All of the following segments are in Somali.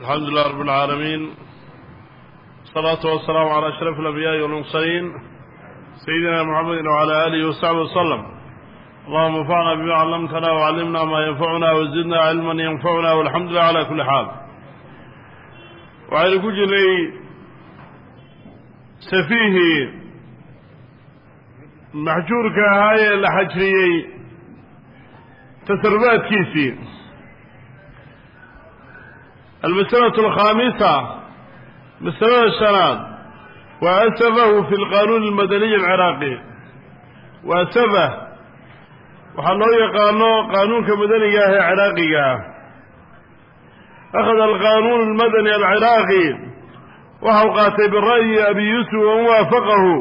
الحمد لله رب العالمين الصلاة والسلام على أشرف الأنبياء والمرسلين سيدنا محمد وعلى آله وصحبه وسلم اللهم انفعنا بما علمتنا وعلمنا ما ينفعنا وزدنا علما ينفعنا والحمد لله على almasalaةu alkhaamisa masalada shanaad wa asafahu fi lqanuuni اlmadaniy alciraaqi wa asafah waxaa loo yaqaano qaanuunka madaniga ah ee ciraaqiga ah akhada alqanuun almadani alciraaqi waxau qaatay bira'yi abi yuusuf waman waafaqahu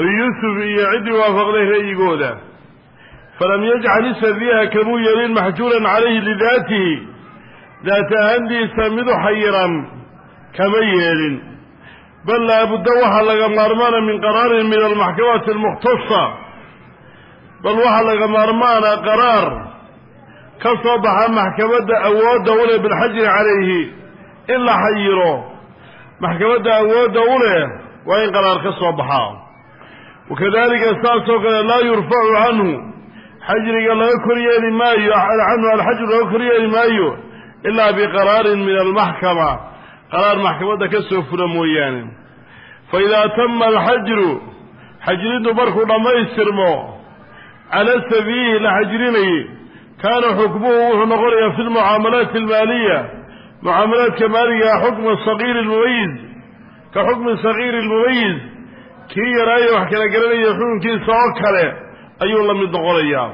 abi yuusuf iyo ciddii waafaqday ra'yigooda falam yajcal isa fiiha kamuu yeelin maxjuuran calayhi lidaatihi daata ahaantiisa miduxa yiran kama yeelin. Bal laabudda waxaa laga maarmaana min qaraarin min almaxkamati almukhtasa bal waxaa laga maarmaanaa qaraar ka soo baxa maxkamadda awoodda u leh bilxajri calayhi in la xayiro. Maxkamadda awoodda u leh waa in qaraar ka soo baxaa wakadalika saasoo kale laa yurfacu canhu. Xajriga laga koryeeli maayo canhu alxajru laga koryeeli maayo ilaa biqaraarin min almaxkama qaraar maxkamadda ka soo fula mooyaane fa idaa tama alxajru xajrintu markuu dhammaystirmo cala sabiihi la xajrinayay kaana xukmuhu wuxuu noqonayaa fi lmucaamalaati almaaliya mucaamalaadka maaligaa xukma saqiiri lmumayiz ka xukmi saqiiri lmumayiz kii yaraayo wax kala garanaya xukunkiisa oo kale ayuu la mid noqonayaa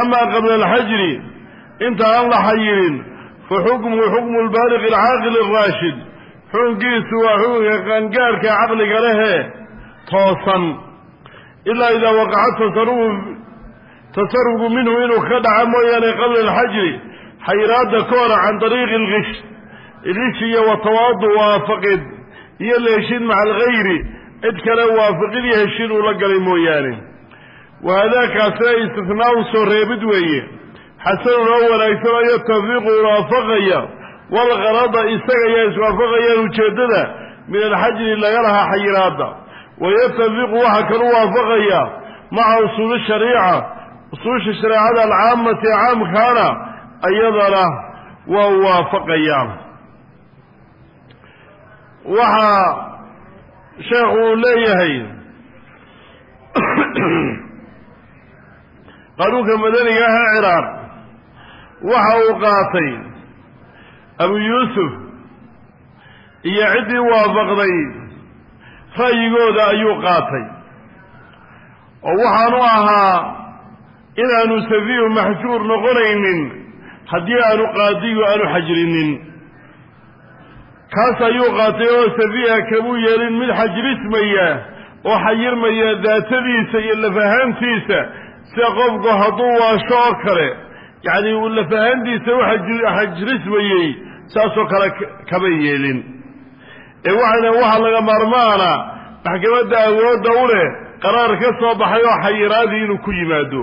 amaa qabla alxajri inta aan la xayirin faxukmu xukmu lbaaliqi alcaaqil araashid xukunkiisu waa xukunka qaangaarka caqliga lehe toosan ilaa idaa waqaca tasarugu tasarugu minhu inuu ka dhaca mooyaane qabla alxajri xayiraadda kahora can dariiqi alkish kish iyo watawaadu waafaqid iyo leeshid maca algayri cid kale waafaqid iyo heshin uu la galay mooyaane wa haadaakaasina istifnaa u soo reebid weeye xasanunoo wanaagsan ayo tawfiiqu waafaqaya walgarada isaga ayaa iswaafaqayaan ujeeddada min alxajri laga lahaa xayiraadda. Wayatafiqu waxa kalu waafaqaya maca usuuli shariica usuusha shareecada alcaamati caamkaana ayadana waa waafaqayaa waxaa sheekhu uu leeyahay qaanuunka madaniga ah ciraaq qaatay abu yuusuf iyo ciddii waafaqday ra'yigooda ayuu qaatay. Oo waxaanu ahaa inaanu safiihu maxjuur noqonaynin haddii aanu qaadigu aanu xajrinin. Kaas ayuu qaatay oo safiiha kamuu yeelin mid xajrismaya oo xayirmaya daatadiisa iyo lafahaantiisa sida qofku hadduu waasho oo kale yacni uu lafahantiisa uxajrismayey saasoo kale kama yeelin. Ee waxayna waxa laga maarmaana maxkamadda awoodda u leh qaraar ka soo baxay oo xayiraadii inuu ku yimaado.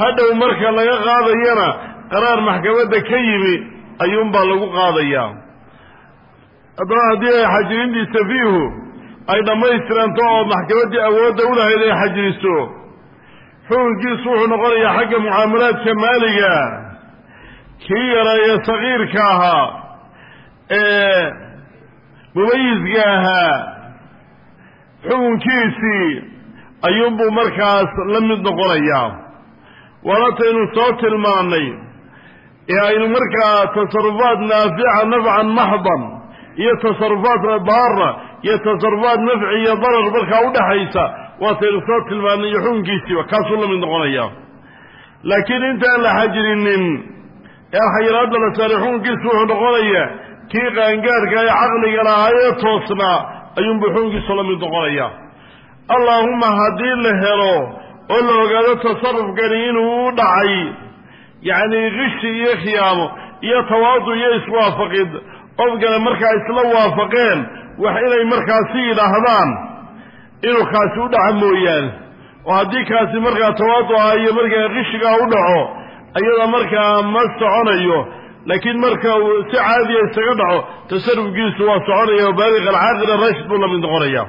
Hadhow marka laga qaadayana qaraar maxkamadda ka yimi ayuunbaa lagu qaadayaa haddana haddii ay xajirintii safiihu ay dhammaystiranto oo maxkamaddii awoodda u lahayd ay xajiriso xukunkiisu wuxuu noqonayaa xagga mucaamalaadka maaliga kii yara ee sagiirka ahaa ee mumayiska ahaa xukunkiisii ayuunbuu markaas la mid noqonayaa. Walataynu soo tilmaannay ee aynu markaa tasarufaat naafica nafcan maxdan iyo tasarufaat daara iyo tasarufaat nafci iyo darar markaa udhaxaysa waataynu soo tilmaanay iyo xukunkiisiiba kaasuu la mid noqonaya laakiin intaan la xajirinin ee xayiraadda la saaray xukunkiisu wuxuu noqonayaa kii qaangaarka ee caqliga lahaa ee toosnaa ayuunbuu xukunkiisu la mid noqonaya allaahuma haddii la helo oo la ogaado tasarufkani inuu u dhacay yacni kishi iyo khiyaamo iyo tawaadu iyo iswaafaqid qofkana markaa isla waafaqeen wax inay markaasi yidhaahdaan inuu kaasi u dhaco mooyaane. oo haddii kaasi markaa tawaaduca iyo markaa qishigaa u dhaco iyada markaa ma soconayo. Laakiin marka si caadiya isaga dhaco tasarufkiisu waa soconaya oo baaliq alcaaqila rashid buu la mid noqonaya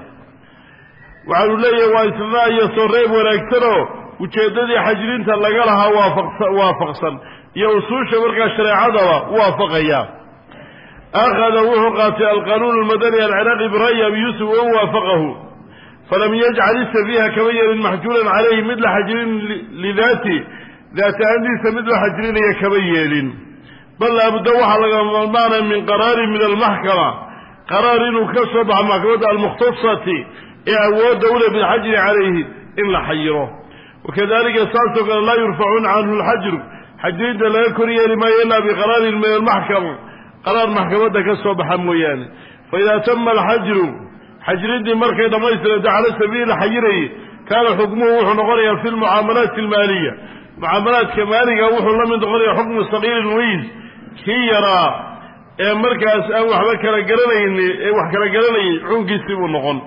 waxaanu leeyahay waa istinaa iyo soo reeb wanaagsanoo ujeeddadii xajrinta laga lahaa waafaqsa waafaqsan. Iyo usuusha markaa shareecadaba waafaqaya akhada wuxuu qaatay alqanuun almadani alciraaqi bira'yi abi yuusuf wan waafaqahu falam yajcal isafiiha kama yeelin maxjuuran calayhi mid la xajrin lidaati daat ahaantiisa mid la xajrinaya kama yeelin bal laabudda waxaa laga malmaana min qaraarin min almaxkama qaraar inuu ka soo baxo maxkamadda almukhtasati ee awoodda ule bilxajri calayhi in la xayiro wakadalika saasoo kale laa yurfacuuna canhu lxajru xajrinta laga kor yeeli maayo ilaa biqaraarin min almaxkama qaraar maxkamadda ka soo baxa mooyaane faidaa tama alxajru xajriddii markay dhammaystiranta cala sabiili la xayirayay kaana xukmuhu wuxuu noqonayaa fi lmucaamalaati almaaliya. Mucaamalaadka maaliga wuxuu la mid noqonaya xukmu saqiiri muyiz kii yaraa ee markaas aan waxba kala garanayni ee wax kala garanayay xukunkiisii buu noqon.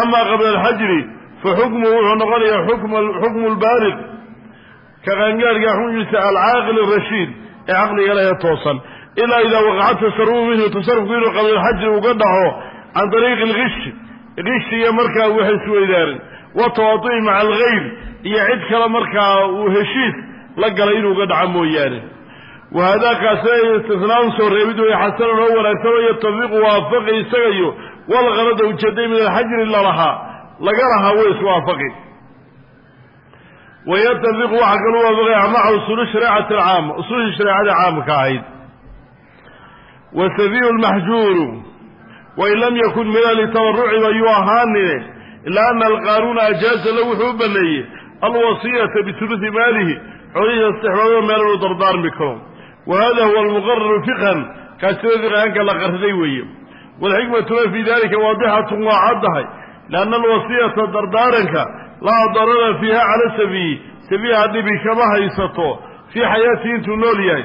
Ama qabla alxajri fa xukmuhu wuxuu noqonayaa xukmu lbaaliq ka qaangaarhka xukunkiisa alcaaqil arashiid ee caqliga lehe toosan. Ilaa idaa waqaca tasarufu minhu tasarufku inuu qabla alxajri uga dhaco can ariiqi alkishi kishiga markaa wax isweydaarin wa tawaatu'i maca algayr iyo cid kale markaa uu heshiis la galay inuu uga dhaco mooyaane wahaadaakaasina istisnaan soo reebid way xasanan oo wanaagsan oo yatafiqu waafaqi isagayo walqalada ujeeday min alxajri lalahaa laga lahaa way iswaafaqi wayatafiqu waxaa kalu waafaqaya maca usuuli shareecati alcaama usuushii shareecada caamka ahayd wa safiyu lmaxjuuru wain lam yakun mina litabaruci bayuu ahaanine ilaa ana alqaanuuna ajaaza la wuxuu u alwasiyata bitulusi maalihi xoolihiisa istixbaabada meel uu dardaarmi karo wa hada huwa almuqararu fiqhan kaasina fiqhanka la qariday weeye waalxikmatuna fii dalika waadixatun waa caddahay lianna alwasiyata dardaaranka laa darara fiiha cala sabiyi sabiiha dhibi kama haysato fii xayaatihi intuu nool yahay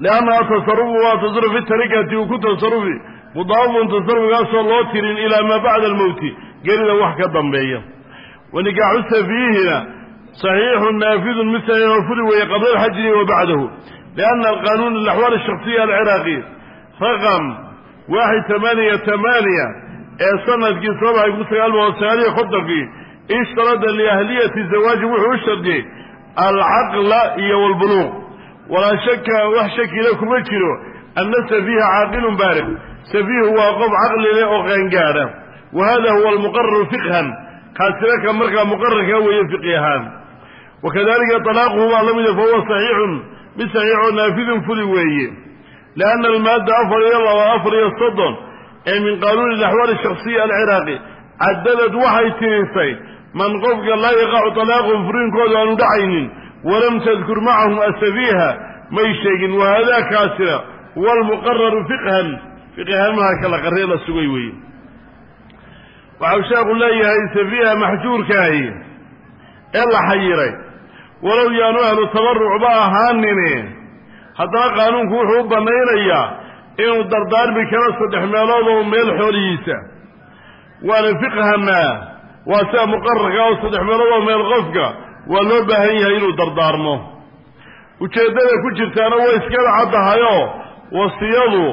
liannaha tasarufu waa tasarufi tarikati uu ku tasarufi mudaafun tasarufigaasoo loo tirin ilaa maa bacda almowti gelida wax ka dambeeya wa nikaaxu safiihina saxiixun naafidun mid saxiixo fuli weeye qabla alxajri wa bacdahu lianna alqanuun alaxwaal ashaqsiya alciraaqi raqam waaxid tamaaniya tamaaniya ee sannadkii sabaa kun sagaal boqol sagaaliyo kontonkii ishtarada liahliyati zawaaji wuxuu u shardiyey alcaqla iyo walbuluuq walaa shaka wax shakila kuma jiro. Ana safiiha caaqilun baalig safiihu waa qof caqli leh oo qaangaadha. Wa hada huwa almuqararu fiqhan. Kaasina ka markaa muqararka weeye fiqi ahaan. Wakadalika talaaquhu baa la mida fahuwa saxiixun. Mid saxiixoo naafidun fuli weeye. Lianna almaadda afar iyo laba afar iyo soddon ee min qaanuuni alaxwaal shaksiya alciraaqi cadadad waxay tirisay man qofka laa yaqacu talaaqu furiinkooda aanu dhacaynin walam tadkur macahum asafiiha may sheegin wahaadaakaasina huwa almuqararu fiqhan. Fiqihamaha kala qarree la sugay weeye. Waxau sheekhu leeyahay safiiha maxjuurkaahi ee la xayiray walow yaanu ahlu tabarucba ahaanine haddana qaanuunku wuxuu u banaynayaa inuu dardaarmi karo saddex meelood oo meel xoolihiisa. Waana fiqhana waa sida muqararka oo saddex meelood oo meel qofka waa loo baahan yahay inuu dardaarmo. Ujeeddada ku jirtaana way iskala caddahayoo wasiyadu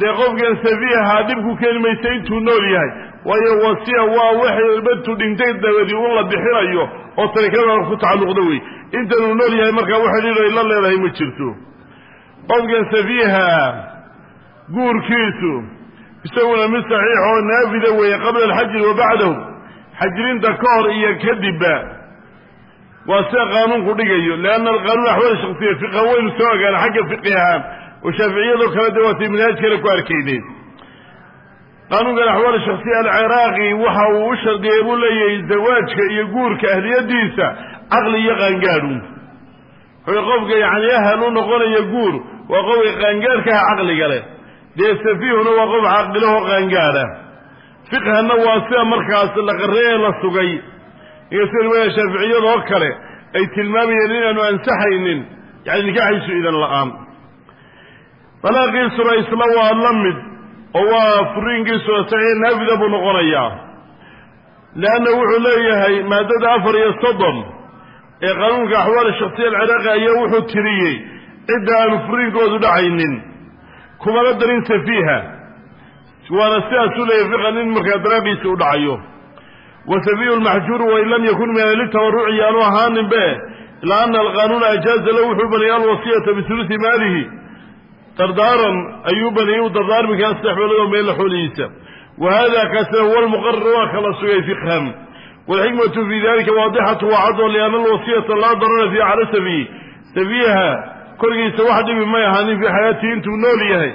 dee qofkan safiiha dhib ku keeni maysa intuu nool yahay. Waayo wasiya waa waxay badtu dhintay dabadii un la bixinayo oo tarikada ku tacalluqda wey intanuu nool yahay markaa wax xidhiidho ay la leedahay ma jirto. Qofkan safiiha guurkiisu isaguna mid saxiix oo naafida weeye qabla alxajri wa bacdahu. Xajrinta ka hor iyo kadibba waa sida qaanuunku dhigayo. Lianna alqanuun axwaal shaksiya fiqhan waynu soo ogaana xagga fiqi ahaan. Oo shaaficiyadoo kale de waatay manhaaj kale ku arkayneen qaanuunkan axwaal shaksiya alciraaqi waxa uu u shardiyay buu leeyahay zawaajka iyo guurka ahliyadiisa caqli iyo qaangaadhu wuxuu qofka yacni ahal u noqonaya guur waa qofka qaangaadhkaha caqliga leh. Dee safiihuna waa qof caqilahoo qaangaadha fiqhanna waa sida markaas la qarreeye la sugay inkastoo riwaaya shaaficiyadoo kale ay tilmaamayeen inaanu ansaxaynin yani nikaaxiisu idan la'aan. Dalaaqiisuna isla waa la mid oo waa furiinkiisuna saxiix naafida buu noqonayaa. Leanna wuxuu leeyahay maadada afar iyo soddon ee qaanuunka axwaal shaksiya alciraaqi ayaa wuxuu tiriyey cidda aanu furiinkoodu dhacaynin. Kumala darin safiiha waana sidaasuu leeyahy fiqan in markaa daraaqiisa u dhacayo wa safiihu lmaxjuuru wain lam yakun min litawaruci yaanu ahaaninbe ilaa ana alqaanuuna ajaaza lahu wuxuu baniyay alwasiyata bisulusi maalihi. Dardaaran ayuu baniyay u dardaarmi kaa saddex meelood oo meella xoolihiisa. Wa hada kaasina huwa lmuqarar waa kala sugay fiqhan walxikmatu fi dalika waadixatu wacado liana alwasiyata laa darara fiiha cala safiih safiiha korgiisa wax dhibi may ahaanin fii xayaatihi intuu nool yahay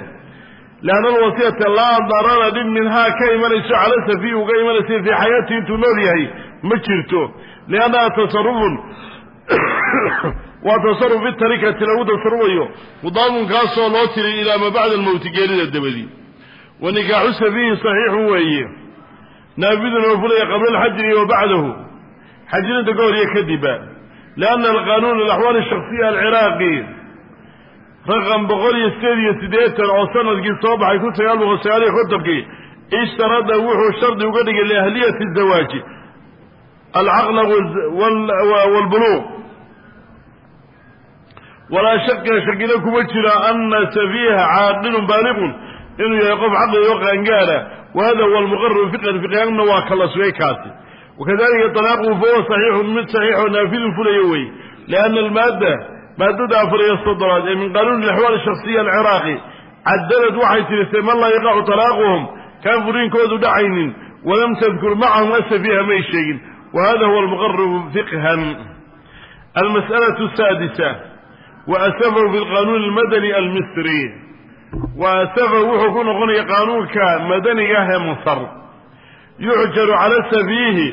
lianna alwasiyata laa darara dhib minhaa ka imanayso cala safiih uga imanaysa fii xayaatihi intuu nool yahay ma jirto liannaha tasarufun waa tasaruf fi tarikati lagu tasarufayo mudaamunkaasoo loo tiray ilaa maa bacda almowti geerida dabadii wa nikaaxu safiihi saxiixun weeye naafidun oo fulaya qabla alxajri wa bacdahu xajirinta ka hor iyo kadiba lianna alqaanuun alaxwaal ashaksiya alciraaqi raqam boqol iyo sideed iyo siddeetan oo sannadkii soo baxay kun sagaal boqol sagaal iyo kontonkii ishtarada wuxuu shardi uga dhigay liahliyati zawaaji. Alcaqla waalbuluuq walaa shaka shakina kuma jira ana safiiha caaqilun baaliqun. Inuu yahay qof caqli oo qaangaara wa hada huwa almuqararu fiqan fiqaanna waa kala sugay kaasi wakadalika talaaquhu fahuwa saxiixun mid saxiixoo naafidun fulayo wey. Lianna almaadda maadada afar iyo soddonaad ee min qaanuuni alaxwaal shaksiya alciraaqi cadalad waxay tirisay man laa yaqacu talaaquhum kaan furiinkoodu dhacaynin walam tadkur macahum asafiiha may sheegin. Wa hada huwa almuqararu fiqhan. Almas'alatu asaadisa wa asafahu fi lqanuuni almadani almisri. Wa asafahu wuxuu ku noqonaya qaanuunka madaniga ah masar. Yuxjaru cala safiihi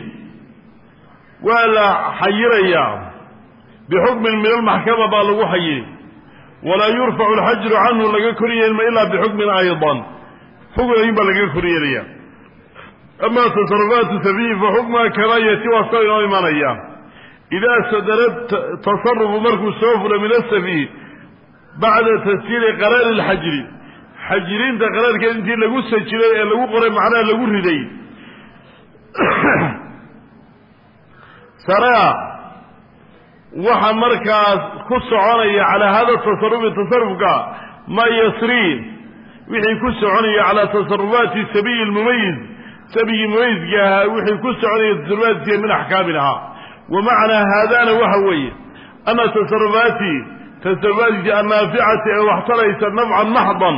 waa la xayirayaa bixukmin min almaxkama baa lagu xayiri walaa yurfacu alxajru canhu laga koryeelma ilaa bixukmin aydan xukun ayun baa laga koryeelaya ama tasarufaatu safiihi fa xukmaa karaayati waa soo inoo imanaya idaa sadara tasarufu markuu soo fula min asafiih bacda tasjiili qaraari alxajri xajirinta qaraarkeed intii lagu sajilay ee lagu qoray macnaha lagu riday saraa waxa markaas ku soconaya calaa hada tasarufi tasarufka ma yasrii wixii ku soconaya calaa tasarufaati sabiyi lmumayiz sabigii mumayizka ahaa wixii ku soconaya tasarufaatkiisa min axkaamin ahaa. Wa macnaa haadana waxa weeye ana tasarufaati tasarufaatkiisa annaaficati ee waxtaraysa nafcan maxdan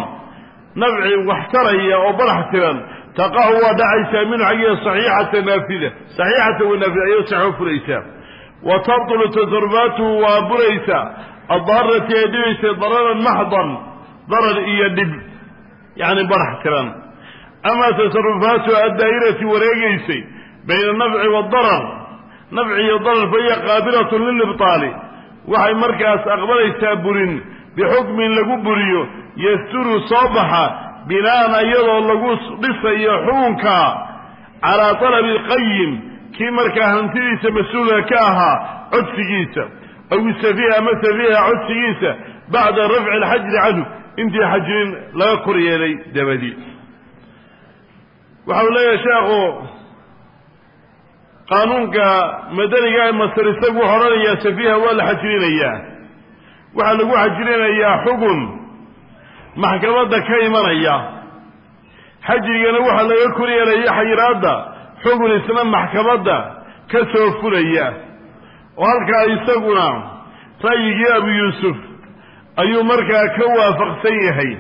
nafci waxtaraya oo barax tiran taqacu waa dhacaysaa minhu xaggiya saxiixata naafida saxiixata wa naafida ayay saxoo furaysaa wa tabtulu tasarufaatuhu waa buraysaa addaarati ee dhibaysay dararan maxdan darar iyo dhib yacni barax tiran. Amaa tasarufaatuhu addaa'irati wareegaysay bayna anafci waadarar nafci iyo darar fa hiya qaabilatun lilibtaali. Waxay markaas aqbalaysaa burin bixukmin lagu buriyo yasturu soo baxa bina'an iyadoo lagu dhisayo xukunka calaa talabi alqayim kii markaa hantidiisa mas'uulka ka ahaa codsigiisa. Aw safiiha ama safiiha codsigiisa bacda rafci alxajri canhu. Intii xajirin laga kor yeelay dabadii waxau leeyahay sheekhu qaanuunka madaniga ee masar isagu wuxu odhanayaa safiiha waa la xajirinayaa waxaa lagu xajirinayaa xugun maxkamadda ka imanaya. Xajrigana waxaa laga kor yeelaya xayiraadda xugun isna maxkamadda ka soo fulaya. Oo halkaa isaguna ra'yigii abu yuusuf ayuu markaa ka waafaqsan yahay.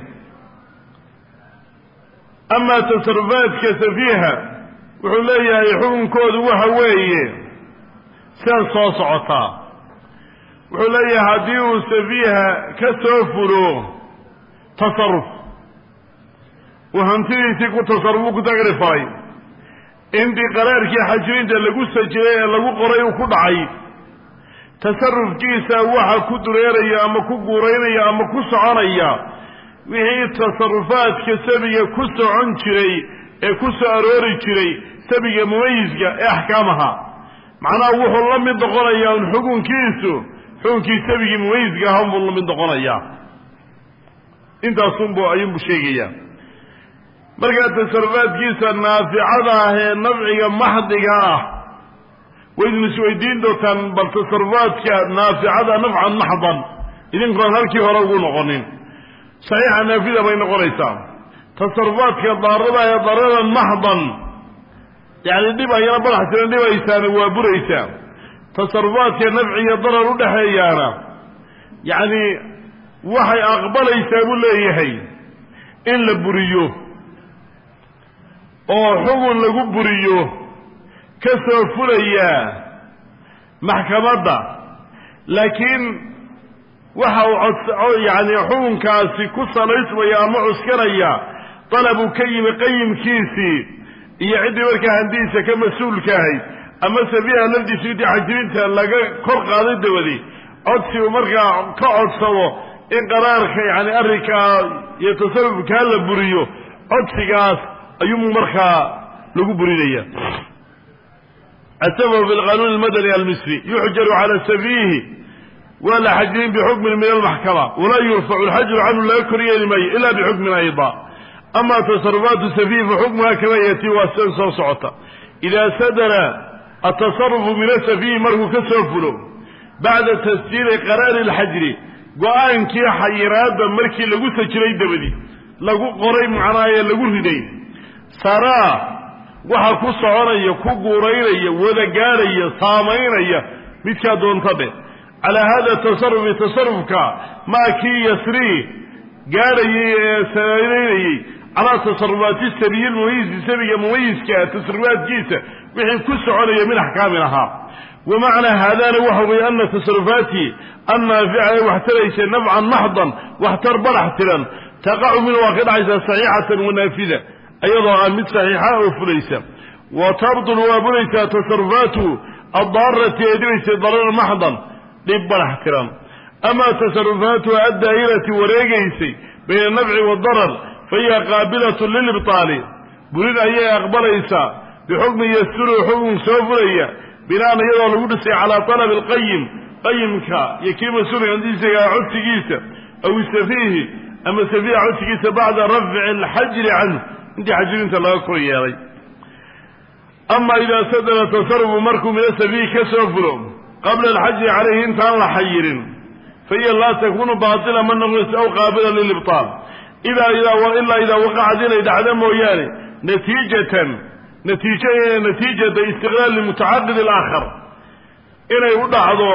Amaa tasarufaadka safiiha wuxuu leeyahay xukunkoodu waxa weeye sidan soo socotaa wuxuu leeyahay haddii uu safiiha ka soo fulo tasaruf uu hantidiisii ku tasarrufu ku tagri faray intii qaraarkii xajirinta lagu sajilay ee lagu qoray uu ku dhacay tasarufkiisa waxa ku dureeraya ama ku guuraynaya ama ku soconaya wixii tasarufaadka sabiga ku socon jiray ee ku soo aroori jiray sabiga mumayiska ee axkaamaha. Macnaha wuxuu la mid noqonayaa un xukunkiisu xukunkii sabigii mumayiska aha unbuu la mid noqonayaa intaasunbu ayuunbu sheegayaa markaa tasarufaadkiisa naaficada ah ee nafciga maxdiga ah. Waydin isweydiin doontaan bal tasarufaadka naaficada nafcan maxdan. Idinkoon halkii hore ugu noqonin. Saxiixa naafida bay noqonaysaa. Tasarufaadka daarada ee dararan maxdan. Yacni dhib ayana badax tiran dhibaysaana waa buraysaa. Tasarufaadka nafci iyo darar u dhexeeyaana yacni waxay aqbalaysaa buu leeyahay. In la buriyo oo xugun lagu buriyo ka soo fulayaa maxkamadda. Laakiin waxa uu cod yacni xukunkaasi ku salaysmaya ama cuskanaya dalabuu ka yimi qayimkiisii iyo ciddii markaa handiisa ka mas'uulka ahayd ama safiiha lafdiisu intii xajirinta laga kor qaaday dabadi codsi uu markaa ka codsado in qaraarka yani arrinkaa iyo tasarufkaa la buriyo codsigaas ayuu markaa lagu burinaya. Asababu fi lqanuun almadani almisri yuxjaru cala safiihi waa la xajirin bixukmin min almaxkama walaa yurfacu alxajru canhu laga kor yeeli maayo ila bixukmin ayda. Ama tasarufaatu safiih fa xukmuha kama yati waa sida soo socota. Idaa sadara atasarufu min asafiihi markuu ka soo fulo bacda tasjiili qaraari alxajri go'aankii xayiraadda markii lagu sajilay dabadi lagu qoray macnaaye lagu riday saraa waxa ku soconaya ku guuraynaya wada gaadhaya saamaynaya midkaa doonta dhe calaa hada tasarufi tasarufka maa kii yasrii gaadhayay ee saamaynayey calaa tasarufaati sabiyi lmumayisi sabiga mumayiska tasarufaadkiisa wixii ku soconaya min axkaamin ahaa. Wa macnaa haadana waxa weeye ana tasarufaati annaafica ee wax taraysa nafcan maxdan waxtar barax tiran taqacu min waa ka dhacaysaa saxiixatan wanaafida iyadoo ah mid saxiixa oo fulaysa. Wa tabdul waa buraysaa tasarufaatu addaarati ee dhibaysa dararan maxdan dhib barax tiran. Ama tasarufaatu addaa'irati wareegaysay bayna anafci waadarar fa hiya qaabilatun lilibtaali. Burin ayay aqbalaysaa bixukmin yasturu xukun soo fulaya binaan iyadoo lagu dhisay calaa talabi alqayim qayimka iyo kii mas'uulka handiisaga codsigiisa aw safiihi ama safiiha codsigiisa bacda rafci alxajri canhu intii xajirinta laga kor yeelay. Ama idaa sadara tasarufu markuu min asafiihi ka soo fulo qabla alxajri calayhi intaan la xayirin fa hiya laa takunu baatila ma noqonaysa aw qaabila lilibtaal. Idaa ilaa idaa waqacad inay dhacdo mooyaane natiijatan natiij natiijata istiqlaali mutacaqid alaakhar. Inay u dhacdo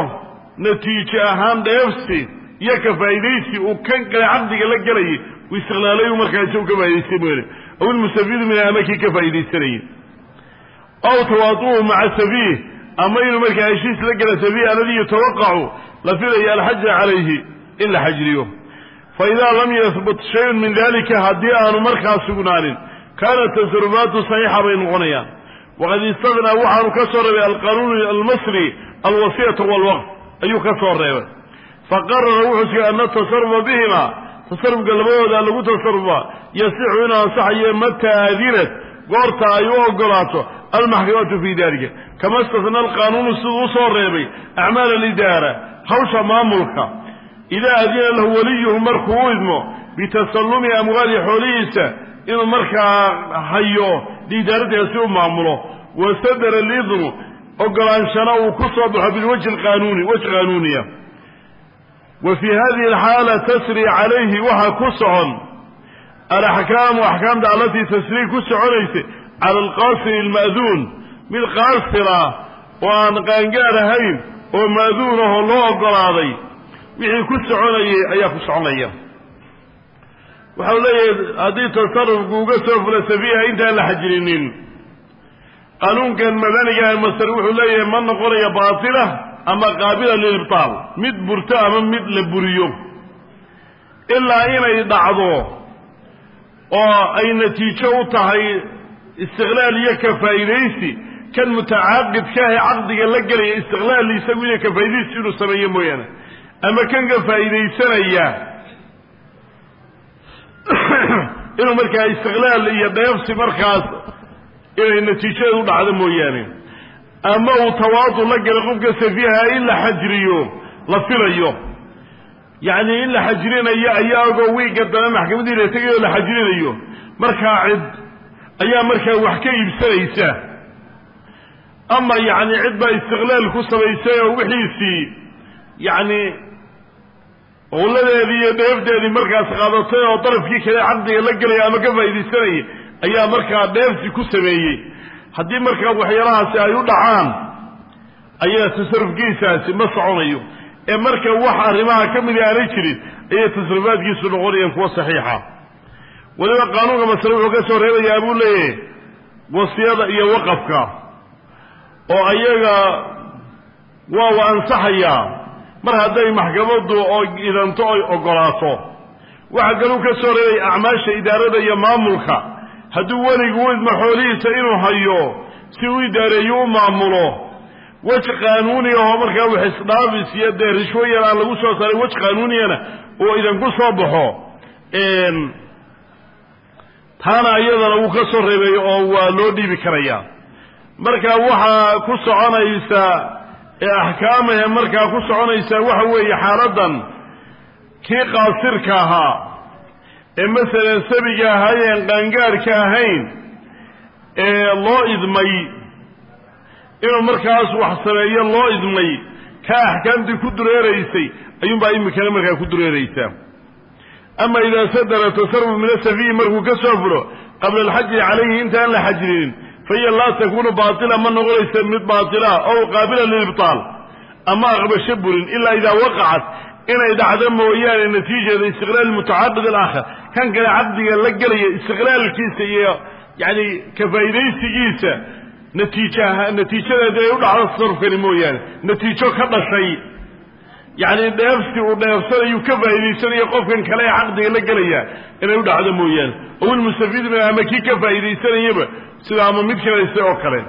natiijo ahaan dheefsi iyo ka faa'iidaysi uu kan kale caqdiga la gelayay istiqlaalay markaa isagu ka faa'idaystay mooyane aw ilmustafiidu min amakii ka faa'iidaysanayay aw tawaadu'u maca safiih ama inuu markaa heshiis la gela safiih alladii yutawaqacu la filaya alxaja calayhi in la xajriyo. Fa idaa lam yahbut shayun min dalika haddii aanu markaa sugnaanin kaanat tasarufaatu saxiixa bay noqonayaan. Waqad istaqnaa waxaanu ka soo reebay alqanuun almasri alwasiyata walwaqf ayuu ka soo reebay. Faqarara wuxuu sigay ana tasarufa bihima tasarufka labadooda lagu tasarufa yasixu inuu ansaxayo mata adinat goorta ay u ogolaato almaxkamatu fi dalika kama istasna alqaanuunu siduu u soo reebay acmaal alidaara hawsha maamulka. Idaa adina lahu waliyuhu markuu u idmo bitasallumi amwaali xoolihiisa inuu markaa hayo diidaaradeeda si u maamulo. Wasadara lidnu ogolaanshana uu ku soo baxo bilwajhi alqaanuuni wajh qaanuuniya wa fii hadihi alxaala tasri calayhi waxaa ku socon. Alaxkaamu axkaamta allatii tasrii ku soconaysay. Cala alqaasiri alma'duun mid qaasira oo aan qaangaar ahayn oo ma'duun ahoo loo ogolaaday wixii ku soconayay ayaa ku soconaya. Waxau leeyahay haddii tasarufku uga soo fula safiiha intaan la xajirinin. Qanuunkan madaniga masar wuxuu leeyahay ma noqonayo baatila ama qaabila lilibtaal mid burto ama mid la buriyo. Ilaa inay dhacdo oo ay natiijo u tahay istiqlaal iyo ka faa'iidaysi kan mutacaaqidkaahe caqdiga la gelaya istiqlaal isagu iyo ka faa'iidaysi inuu sameeyo mooyaane. Ama kan ka faa'iidaysanaya inuu markaa istiqlaal iyo dheefsi markaas inay natiijadeedu dhacdo mooyaane ama uu tawaadu la gala qofka safiiha in la xajriyo la filayo. Yacni in la xajrinayo ayaagoo wiigga dana maxkamadii la tegayoo la xajrinayo. Markaa cid ayaa markaa wax ka iibsanaysa. Ama yacni cid baa istiqlaal ku samaysay oo wixiisii yacni qulladeedii iyo dheefteedii markaas qaadatay oo darafkii kale caqdiga la gelaya ama ka faa'iidaysanayay ayaa markaa dheefsi ku sameeyey haddii markaa waxyaalahaasi ay u dhacaan ayaa tasarufkiisaasi ma soconayo. Ee marka wax arrimaha ka midi aanay jirin ayay tasrufaadkiisu noqonayaan kuwa saxiixa. Weliba qaanuunka masale wuxuu ka soo reebayaa buu leeyahay wasiyada iyo waqafka oo ayaga waa u ansaxayaa mar hadday maxkamaddu oo idanto oy ogolaato. Waxaa kaluu ka soo reebaya acmaasha idaarada iyo maamulka hadduu weligu idmo xoolihiisa inuu hayo si u idaareeyo u maamulo. Wej qaanuuni ahoo markaa wax isdhaafis dee rishwo yar aan lagu soo saaray wej qaanuuniyana oo idan ku soo baxo. Taana iyadana wuu ka soo reebeeyo oo waa loo dhiibi karayaa marka waxaa ku soconaysa axkaamahe markaa ku soconaysa waxa weeye xaaladan kii qaasirka ahaa ee masalan sabiga ahaayeen qaangaarhka ahayn ee loo idmay inuu markaas wax sameeyo loo idmay ka axkaamtii ku dureeraysay ayuunbaa imikana markaa ku dureeraysaa. Ama idaa sadara tasaruf min asafihi markuu ka soo fulo qabla alxajri calayhi intaan la xajrinin fahiya laa takunu baatila ma noqonaysa mid baatila ow qaabila lilibtaal ama aqbasho burin ilaa idaa waqacat inay dhacdo mooyaane natiijada istiqlaal mutacaqid alaakhar kan kale caqdiga la gelaya istiqlaalkiisa iyo yani ka faa'iidaysigiisa natiijaha natiijadeeda ay u dhacdo tasarufkani mooyaane natiijo ka dhashay. Yacni dheefsi uu dheefsanayu ka faa'iidaysanayo qofkan kale ee caqdiga la gelaya inay u dhacdo mooyaane. Ow ilmustafiid min ama kii ka faa'iidaysanayaba sida ama mid kalaysa oo kale.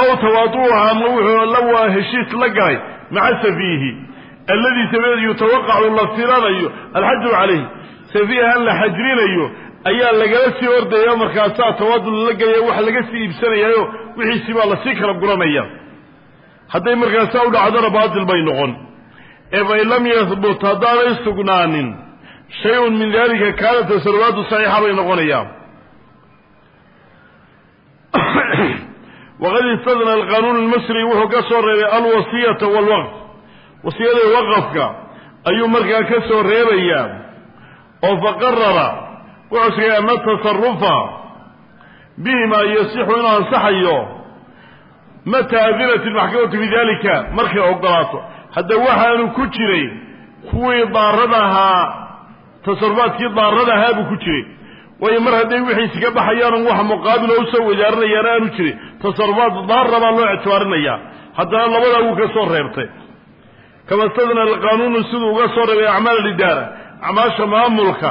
Ow tawaaduuha ama wuxuu la heshiis la galay maca safiihi alladii sabadeed yutawaqacu la filanayo alxajru calayh safiihan la xajrinayo ayaa lagala sii ordaya markaasaa tawaadul la gelaya wax laga sii iibsanayayo wixiisii baa la sii kala guranaya. Hadday markaasaa u dhacdona baatil bay noqon. Ee fain lam yahbut haddaanay sugnaanin shay-un min dalika kaana tasarufaatu saxiixa bay noqonayaan. Waqad istadna alqanuun almasri wuxuu ka soo reebay alwasiyata walwaqf wasiyada waqafka ayuu markaa ka soo reebayaa oo faqarara wuxuu sheegay ana tasarufa bihima yasixu inuu ansaxayo mata adinat ilmaxkamatu bidalika markay ogolaato hadda waxaanu ku jiray kuwii daarada ahaa tasarufaadkii daarada ahaa buu ku jiray. Waayo mar hadday wixiisi ka baxayaan wax muqaabil oo u soo wadaaranayaan aanu jirin tasarufaad daara baa loo ictibaarinaya. Haddana labadaa wuu ka soo reebtay kama stadna alqaanuunu siduu uga soo reebay acmaal alidaara acmaasha maamulka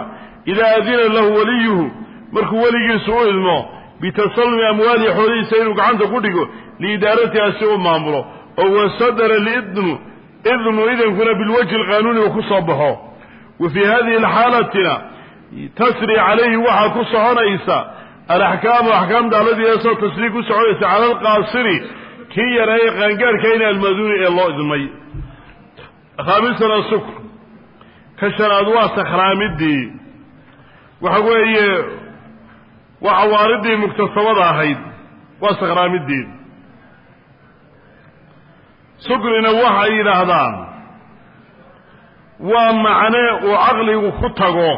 idaa adina lahu waliyuhu markuu weligiisu u idmo bitasallumi amwaalihi xoolihiisa inuu gacanta ku dhigo liidaaratiha si u maamulo. Oo wasadara lidnu idnu idankuna bilwajhi alqaanuuni uu ku soo baxo. Wa fii hadihi alxaalatina tasri calayhi waxaa ku soconaysa alaxkaamu axkaamta alladii eesoo tasrii ku soconaysa cala alqaasiri kii yareeye qaangaarkayna almaduuni ee loo idmay khaamisana sukr. Ka shanaad waa sakhraamidii. Waxa weeye waa cawaaridii muktasabada ahayd waa sakhraamidii. Sukrina waxay yidhaahdaan waa macne uu caqligu ku tago.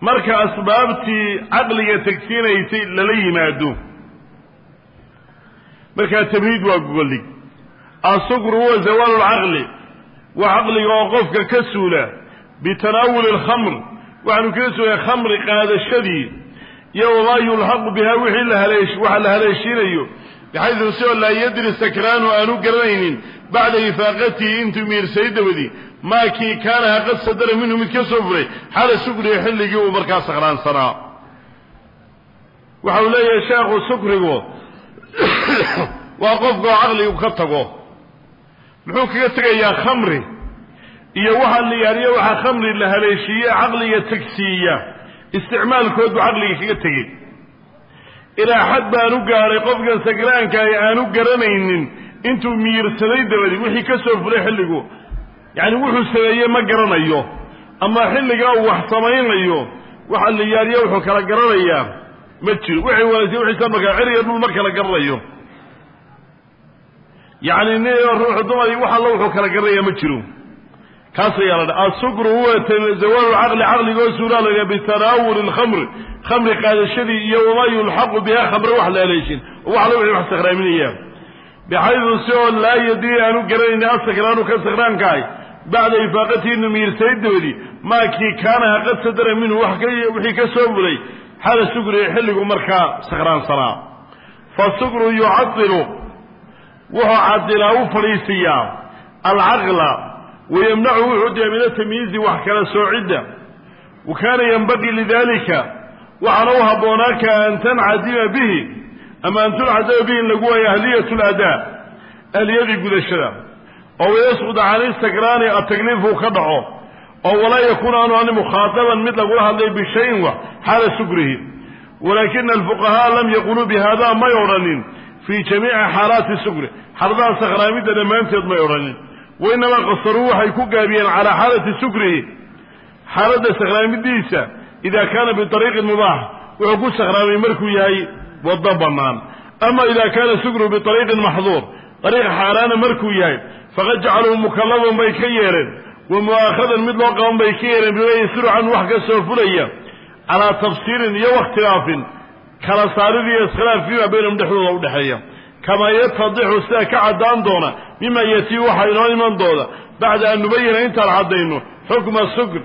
Marka asbaabtii caqliga tegsiinaysay lala yimaado. Markaa tamhiid waa gogolig asukru huwa zawaalu lcaqli waa caqliga oo qofka ka suula bitanaawuli alkhamr waxaanu kaga suulay khamri qaadashadii iyo wamaa yulxaqu biha wixii waxa la haleeshiinayo bixaydu si oo laa yadri sakraanu aanu garanaynin bacda ifaaqatihi intuu miirsay dabadii maa kii kaanaha qad sadara minhu mid ka soo furay xaala sukriga xilligii uu markaa sakhraansanaa waxa uu leeyahay sheekhu sukrigu waa qofka oo caqligu ka tago muxuu kaga tegayaa khamri? Iyo waxa la yaariyo waxaa khamri la haleeshiiye caqliga tagsiiya isticmaalkood caqliga kaga tegey. Ilaa xad baanu gaadhay qofkan sakraankaay aanu garanaynin intuu miirsaday dabadi wixii ka soo furay xilligu. Yacni wuxuu sameeye ma garanayo. Ama xilligaa uu wax samaynayo waxa la yaariyo wuxuu kala garanayaa. Ma jiro. Wixii wanaagsan wixiisa markaa ceriga dhul ma kala garanayo yacni nin ruuxu dumar wax alla wuxuu kala garanayaa ma jiro. Kaas la dha asukru huwa zawaalu caqli caqligoo suuraa la yidhaha bitanaawuli lkhamri khamri qaadashadii iyo wamaa yulxaqu biha khamre wax la haleeshin wax alla wixii wax sakraaminaya bixaydu si oo laa yadrii aanu garanayni asakraanu ka sakraankahay bacda ifaaqatihi numiirtaydoodii maakii kaanaha qad sadara minhu wixii ka soo fulay xala sugri xilligu markaa sakraansanaa fa sugru yucadilu wuxuu cadilaa u fadhiisiiyaa alcaqla wayamnacu wuxuu diya min atamyiizi wax kala soocidda wa kaana yanbaqii lidalika waxaana u habboonaa ka an tancadima bihi ama an tuncadima bihi in lagu waayo ahliyat ladaa ahliyadii gudashada. Oo wayasquda cani sakraani atakliifu ka dhaco. Oo walaa yakuun aanu ani mukhaataban mid lagula hadlay bishayin wax xaala sugrihi. Walaakina alfuqahaa lam yaquluu bihada may odhanin fii jamiici xaalaati sugri xaaladaha sakhraamidda dhammaanteed may odhanin wainamaa qasaruu waxay ku gaabiyeen calaa xaalati sukrihi xaaladda sakhraamidiisa ida kaana biariiqin mubaax wuxuu ku sakhraamay markuu yahay waddo bannaan ama ida kaana sukruhu biariiqin maxduur ariiq xaaraana markuu yahay faqad jacaluhu mukallaban bay ka yeereen wa mu'aakhadan mid loo qaban bay ka yeereen bima yasiru wax ka soo fulaya calaa tafsiirin iyo wakhtilaafin kala saarid iyo iskhilaaf fiima baynahum dhexdooda udhexeeya kamaa yatadixu sida ka caddaan doona mima yatii waxaa inoo iman dooda. Bacda an nubayina intaan caddayno xukma sugr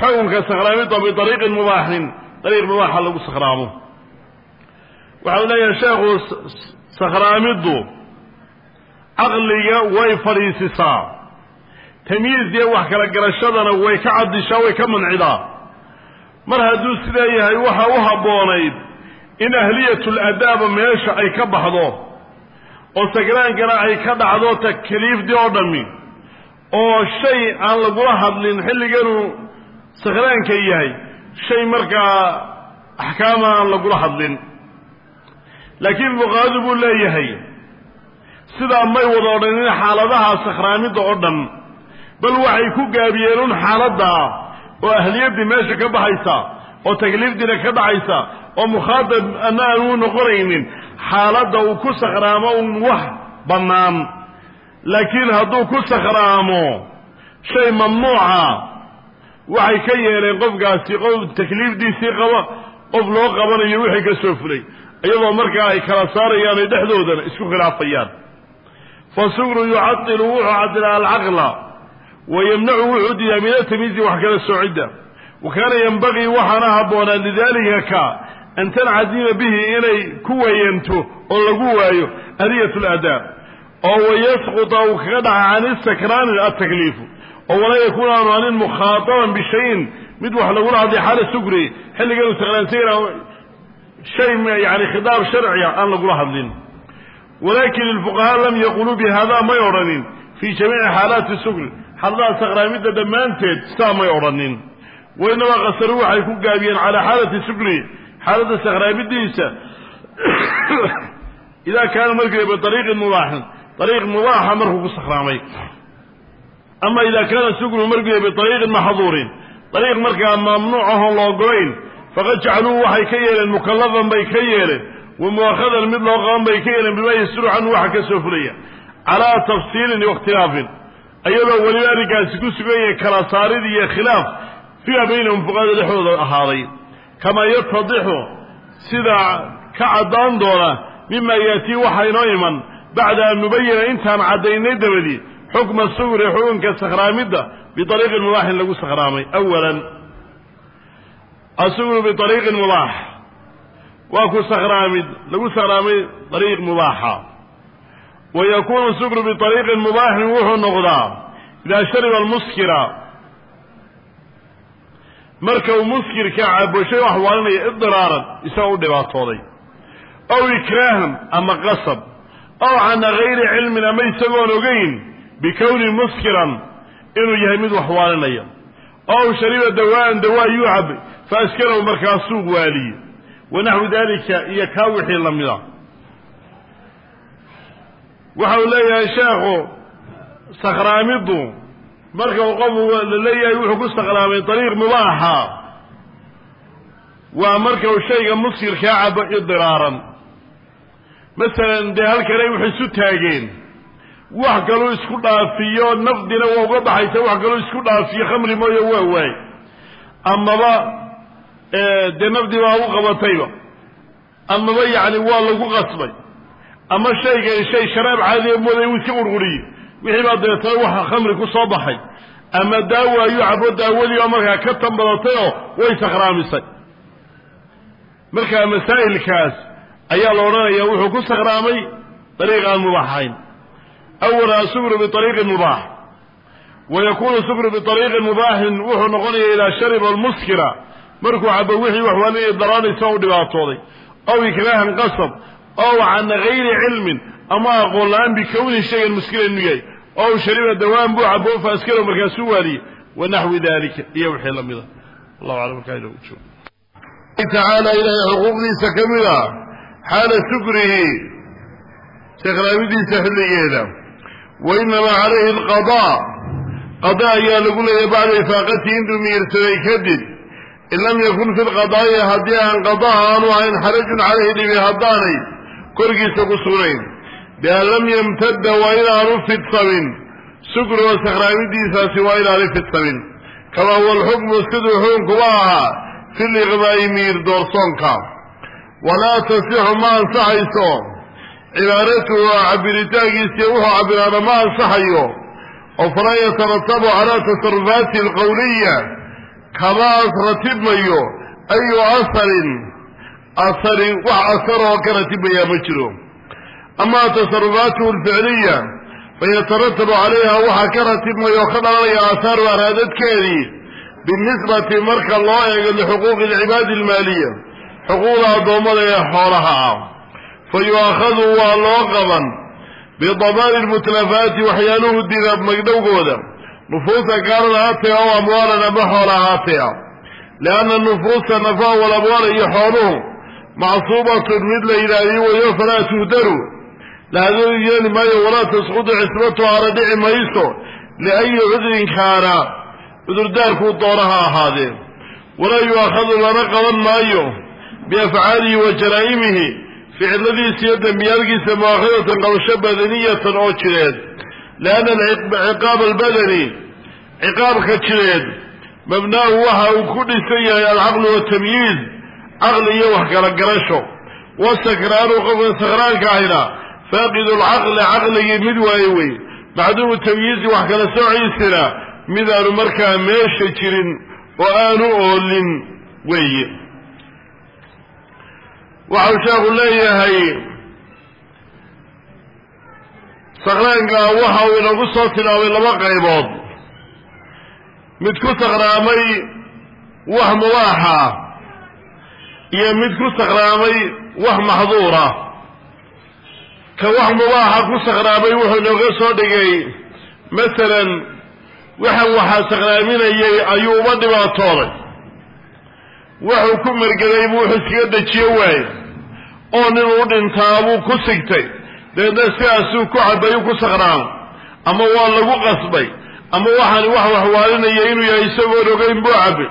xukunka sakhraamidda biariiqin mubaaxin. Ariiq mubaaxa lagu sakhraamo. Waxau leeyahay sheekhu sakhraamiddu caqliga way fadhiisisaa. Tamyiiziya wax kala garashadana way ka caddishaa way ka mancidaa mar hadduu sidaa yahay waxa u habboonayd in ahliyatul adaaba meesha ay ka baxdo oo sagraankana ay ka dhacdo takliifdii oo dhammi oo shay aan lagula hadlin xilliganuu sakhraanka yahay shay markaa axkaama aan lagula hadlin. Laakiin fuqahadu buu leeyahay sidaa may wada odhanin xaaladaha sakhraamidda oo dhan bal waxay ku gaabiyeen un xaaladdaa oo ahliyaddii meesha ka baxaysa oo takliifdiina ka dhacaysa oo mukhaatab ana aanu noqonaynin xaaladda uu ku sakhraamo un wax bannaan. Laakiin hadduu ku sakhraamo shay mamnuuca waxay ka yeeleen qofkaasi qof takliifdiisii qaba qof loo qabanayo wixii ka soo fulay. Iyadoo markaa ay kala saarayaan ay dhexdoodana isku khilaafayaan. Fa sugru yucadilu wuxuu cadilaa alcaqla wa yamnacu wuxuu diyaa min atamiizi wax kala soocidda. Wa kaana yanbagii waxaana habboonaa lidaalika ka an tancadima bihi inay ku wayanto oo lagu waayo aliyat ladaa oo wayasquta uu kaga dhaca can istakraani atakliifu oo walaa yakuun aanu anin mukhaataban bishayin mid wax lagula hadlay xaala sugri xilliganu sakraansayna shay yani khitaab sharciga aan lagula hadlin. Walakin ilfuqahaa lam yaquluu bihada may odhanin fii jamiici xaalaati sugri xaaladaha sakhraamidda dhammaanteed saa may odhanin. Wainamaa qasaruu waxay ku gaabiyeen calaa xaalati sugri xaaladda sakhraamidiisa idaa kaana markii biariiqin mubaaxin ariiq mubaaxa markuu ku sakhraamay ama ida kaana sugru markuu biariiqin maxduurin ariiq markaa mamnuuc ahoon la ogolayn faqad jacaluu waxay ka yeeleen mukallafan bay ka yeeleen wa mu'akhadan mid loo qaban bay ka yeeleen bima yasiru canhu waxa ka soo fulaya calaa tafsiilin wakhtilaafin iyadoo weliba arrinkaasi ku sugan yahay kala saarid iyo khilaaf fiima baynahum fuqahada dhexdooda ahaaday kamaa yatadixu sida ka caddaan doona mima yaatii waxaa inoo iman. Bacda an nubayina intaan caddaynay dabadi xukma sugri xukunka sakhraamidda biariiqin mubaaxin lagu sakhraamay. Awalan asugru biariiqin mubaax waa ku sakhraamid lagu sakhraamay ariiq mubaaxa wa yakuunu sugru biariiqin mubaaxin wuxuu noqdaa idaa shariba almuskira marka uu muskirka cabo shay wax waalinaya idiraaran isagoo u dhibaatooday. Aw ikraahan ama qasab aw cana gayri cilmin ama isagoon ogeyn bikowni muskiran inuu yahay mid wax waalinaya aw shariba dawaan dawaa yucab faaskanahu markaa suuq waaliye. Wanaxwu dalika iyo kaa wixii lamida waxa uu leeyahay sheekhu sakhraamiddu marka uu qofu la leeyahay wuxuu ku sakhraamay ariiq mubaaxa. Waa marka uu shayga muskirkaa cabo idiraaran masalan dee halkanay waxay isu taageen. Wax kaluu isku dhaafiyo nafdina waa uga baxaysa wax kaluu isku dhaafiyo khamri mooye waa waay. Amaba dee nafdi baa u qabatayba. Amaba yacni waa lagu qasbay. Ama shaygan shay sharaab caadiya mooday uu iska qurquriyey wixii baa dabeetana waxa khamri ku soo baxay. Ama daawo ayuu cabo daawadii oo markaa ka tambadatay oo way sakhraamisay marka masaa'ilkaas ayaa la odhanaya wuxuu ku sakhraamay dariiq aan mubaaxayn awala asukru biariiqin mubaax. Wa yakunu sukru biariiqin mubaaxin wuxuu noqonaya idaa shariba almuskira markuu cabo wixii wax waalinay daraanaysa u dhibaatooday. Aw ikraahan qasab ow can gayri cilmin ama aqoon la'aan bikowni shaygan muskila inuu yahay. Ow shariba dawaan buu cabo faaskaro markaasuu waaliye wanaxwi dalika iyo wixii la mida. Wallahu aclam markaa inoogu joogo tacaala ilaahay xuquuqdiisa ka mid a xaala sukrihi sakhraamidiisa xilligeeda. Wa inamaa calayhi alqadaa. Qadaa ayaa lagu leeyahay bacda ifaaqatihi intuu miyirsaday kadib. In lam yakun fi lqadaa'i haddii aan qadaha aanu ahayn xarajun calayhi dhibi haddaanay korkiisa ku sugnayn bian lam yamtadda waa inaanu fidsamin. Sukruga sakhraamidiisaasi waa inaanu fidsamin. Kama huwa alxukmu siduu xukunkuba ahaa fi liqbaa'i miir doorsoonka. Walaa tasixu ma ansaxayso. Cibaaratuhu cabiritaankiisiyo wuxuu cabiraana ma ansaxayo. Oo falaa yataratabu calaa tasarufaati alqowliya kamaas ratibmayo ayu asarin. Asarin wax asar oo ka ratibmayaa ma jiro amaa tasarufaatuhu alficliya fayataratabu calayha waxaa ka ratibmaya oo ka dhalanaya aasaaru araadadkeedii binisbati marka loo eego lixuquuqi alcibaadi almaaliya xuquuqda addoommada ee xoolaha ah fa yu'aakhadu waa loo qaban bidamaani lmutlafaati waxyaaluhu dida magdhowgooda nufuusa kaanan ahaatay oo amwaalan ama xoola ahaatay ah lianna nufuusa nafa walamwaala iyo xooluhu macsuubatun mid la yidhaahdiyo wayo falaa tuhdaru lahadoo yeeli maayo walaa tasqudu cismatuhaana dhici mayso liayi cudrin kaana cudurdaarkuu doonaha ahaadee walaa yu'aakhadu lana qaban maayo biafcaalihi wa jaraa'imihi ficiladiisa iyo dembiyaalkiisa mu'aakhadatan qabasho badaniyatan oo jireed lianna ciqaaba albadani ciqaabka jireed mabnaahu waxa uu ku dhisan yahay alcaqlu watamyiiz caqli iyo wax kala garasho wasakraanu qofka sakraanka ahina faaqidu lcaqli caqligii mid waaye wey. Macduumu tamyiizi wax kala soociisina midaanu markaa meesha jirin oo aanu oolin weeye. Waxau sheekhu leeyahay sakraanka waxa uu inagu soo tilmaamay laba qaybood. Mid ku sakraamay wax mubaaxa iyo mid ku sakraamay wax maxduura ka wax mubaaxa ku sakraamay wuxuu inooga soo dhigay. Masalan waxan waxaa sakraaminayay ayuu uba dhibaatooday wuxuu ku mergeday buu wuxuu iskaga dejiyo waaye. Oo nin u dhintaa buu ku sigtay. Dabeedna sidaasuu ku cabayu ku sakraamo ama waa lagu qasbay. Ama waxaani wax waxwaalinaya inuu yahay isagoon ogeyn buu cabay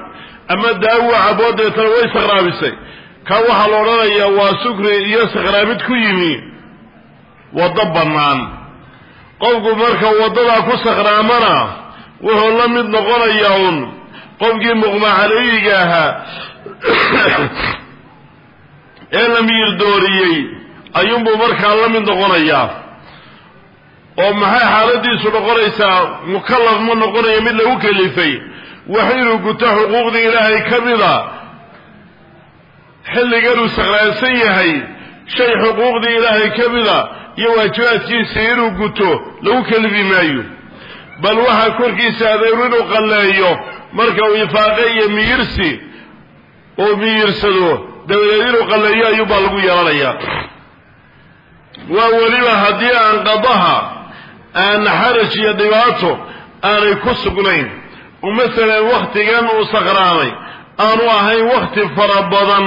ama daawu caboo deetana way sakraamisay ka waxaa la odhanayaa waa sukri iyo sakraamid ku yimi waddo bannaan. Qofku marka waddadaa ku sakraamana wuxuu la mid noqonayaa un qofkii muqmacaleyiga ahaa ee la miyir dooriyey ayuunbuu markaa la mid noqonayaa. Oo maxay xaaladiisu noqonaysaa mukallaf ma noqonayo mid lagu kelifay wax inuu guto xuquuqdii ilaahay ka mida xilliganuu sakraansan yahay shay xuquuqdii ilaahay ka mida iyo waajibaadkiisa inuu guto lagu kelifi maayo. Bal waxaa korkiisa adeeru inuu qalleeyo marka uu ifaaqe iyo miyirsi uu miyirsado dabadeed inuu qalleeyo ayuubaa lagu yeelanayaa. Waa weliba haddii aan qadaha aan xaraj iyo dhibaato aanay ku sugnayn oo masalan wakhtigan uu sakraamay aanu ahayn wakhti fara badan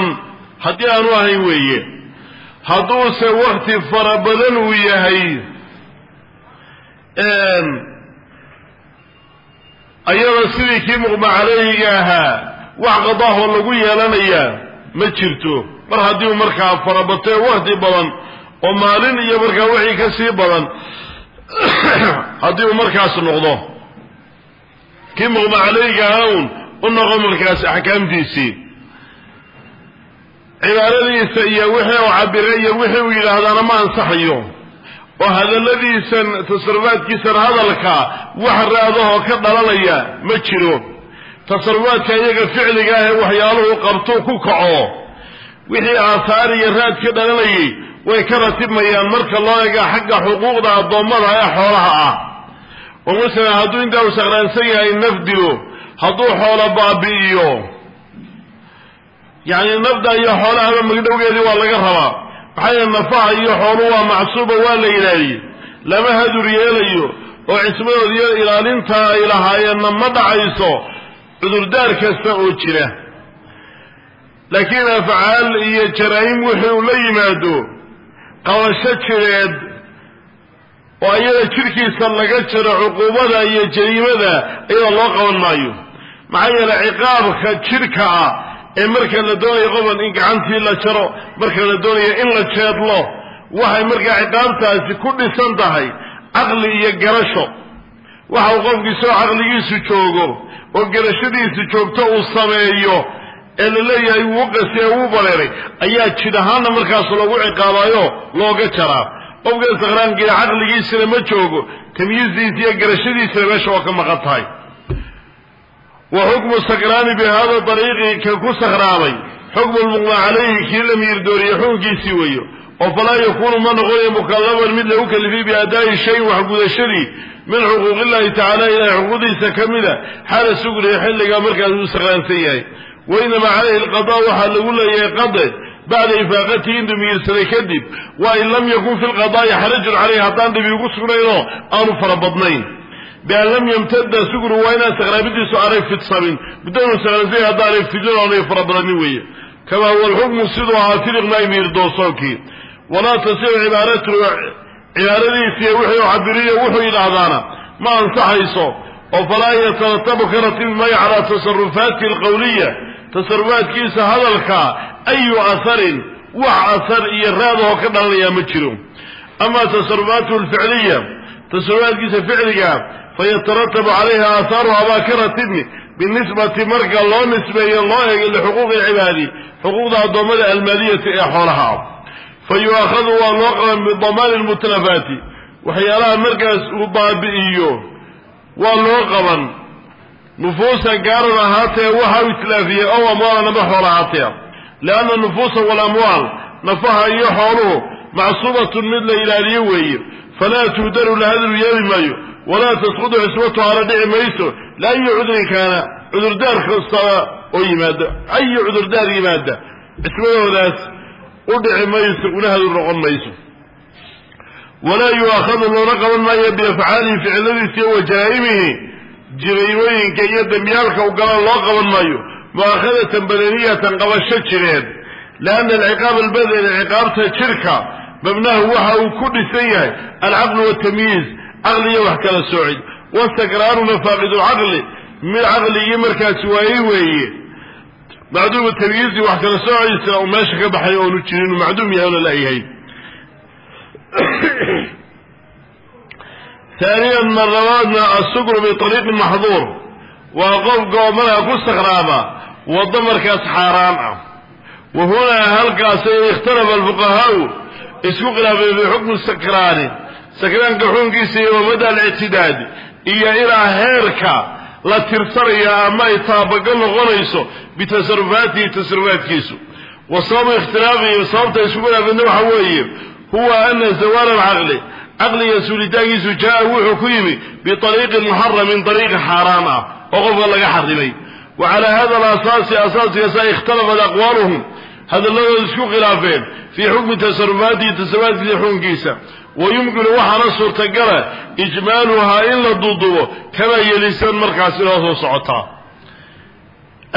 haddii aanu ahayn weeye hadduuse wakhti fara badan uu yahay ayada sidii kii muqmacaleyga ahaa wax qadaahoo lagu yeelanayaa ma jirto. Mar haddii uu markaa farabatay wakti badan oo maalin iyo markaa wixii ka sii badan haddii uu markaas noqdo kii muqma calayga ahawn u noqo markaas axkaamtiisii cibaaradiisa iyo wixii uu cabiray iyo wixii uu yidhaahdaana ma ansaxayo. oo hadalladiisan tasarufaadkiisan hadalka wax raadahoo ka dhalanaya ma jiro. Tasarufaadka iyaga ficliga ah ee waxyaaluhu qabto ku kaco. Wixii aahaar iyo raad ka dhalanayay way ka ratibmayaan marka loo eega xagga xuquuqda addoommada ee xoolaha ah. Oo masalan hadduu intaa u saqraansan yahay naf dilo hadduu xoolo baabi'iyo yacni nafda iyo xoolahaba magdhowgeedii waa laga rabaa. Maxaa yeele nafaha iyo xooluhu waa macsuuba waa la ilaaliye lama hadur yeelayo oo cismadood iyo ilaalinta ay lahaayeenna ma dhacayso cudurdaar kasta oo jira. Laakiin afcaal iyo jaraa'im wixii uu la yimaado qabasho jireed oo iyada jidhkiisa laga jaro cuquubada iyo jariimada iyada loo qaban maayo. Maxaa yeele ciqaabka jidhka ah ee marka la doonayo qofan in gacantii la jaro marka la doonayo in la jeedlo waxay markaa ciqaabtaasi ku dhisan tahay caqli iyo garasho. Waxa uu qofkiisoo caqligiisu joogo oo garashadiisu joogto uu sameeyo ee la leeyahay wuu qasiye wuu bareeray ayaa jid ahaanna markaas lagu ciqaabayo looga jaraa. Qofka sakhraankiina caqligiisina ma joogo tamyiizdiisa iyo garashadiisina meesha oo ka maqan tahay wa xukmu sakraani bi hada dariiqi ka ku sakhraamay xukmu lmuqma calayhi kii la miirdooriye xukunkiisii weeyo. Oo falaa yakuunu ma noqonayo mukallaban mid lagu kalifay biadaa'i shayin waxgudashadii min xuquuqillahi tacala ilahay xuquuqdiisa ka mida xaala sugriya xilligaa markaas uu sakhraansan yahay. Wainamaa calayhi alqada waxaa lagu leeyahay qade. Bacda ifaaqatihi intuu miirsaday kadib. Wa in lam yakun fi lqadaa'i xarajun caleyh haddaan dhibi ugu sugnaynoo aanu fara badnayn bian lam yamtada sugru waa inaan sakraabidiisu aanay fidsamin muddanu sakraansan haddaanay fidin oonay fara badanin weeye kamaa huwa alxukmu siduu ahaa filiqnaay miirdoorsoonkii walaa tasiru cibaaratu cibaaradiisiiyo wuxuu cabiriyo wuxuu yidhaahdaana ma ansaxayso oo falaa yataratabu ka ratibi maayo calaa tasarufaati alqawliya tasarufaadkiisa hadalka ayu aharin wax asar iyo raadahoo ka dhalanayaa ma jiro ama tasarufaatuhu alficliya tasarufaadkiisa ficliga fayataratabu calayha aahaaruha baa ka binisbati marka loo nisbeeyo loo eego lixuquuqi cibaadi xuquuqda addoommada almaaliyati ee xoolaha yu'aakhadu waa loo qaban bidamaani lmutlafaati waxyaalaha markaas uu baabi'iyo waa loo qaban nufuusa gaaran ahaatee waxa u itlaafiyey ow amwaalan ama xool ahaatee lianna nufuusa walamwaal nafaha iyo xooluhu macsuubatun mid la ilaaliyo weeye falaa tuhdaru lahadru yeeli maayo walaa tasqudu xisbatuha la dhici mayso liayi cudrin kaana cudurdaar kastaba oo yimaada ayi cudurdaar yimaada cismadoodaas u dhici mayso una noqon mayso. Walaa yu'aakhadu loona qaban maayo biafcaalihi ficiladiisa iyo jiraymooyinka iyo dembiyaalka u galaan loo qaban maayo mu'aakhadatan badaniyatan qabasho jireed lianna alciqaab albadani ciqaabta jirka mabnahu waxa uu ku dhisan yahay alcaqlu waltamyiiz caqliyo wax kala soocid. Wasakraanuna faaqidulcaqli mid caqligii markaasi waayey weeye. Macduumu tamyiizi wax kala soociisana uu meesha ka baxay oonu jirin uu macduum yahay oo la la'yahay haaniyan marlabaadna asukru biariiqi maxduur. Waa qofka oo markaa ku sakhraama waddo markaas xaaraan ah. Wa hunaa halkaasay ikhtalafa alfuqahaau isku khilaafeen fii xukmi sakraani sakraanka xukunkiisa iyo wamada alictidaad iyo ilaa heerka la tirsanayo ama ay taabagal noqonayso bitasarufaatihi tasarufaadkiisu wa sababu ikhtilaafihi sababta isku khilaafeedna waxa weeye huwa ana zawaal alcaqli caqliga suulitaankiisu jaa wuxuu ku yimi biariiqin muxaramin ariiqi xaaraan ah oo qofka laga xarimay. Wa calaa hada alasaasi asaaskiasa ikhtalafat aqwaaluhum hadalladooda isku khilaafeen fii xukmi tasarufaatihi tasarufaadkiisa xukunkiisa wa yumkinu waxaana suurtagala ijmaaluhaa in la duudubo kamaa yelisan markaas inoo soo socotaa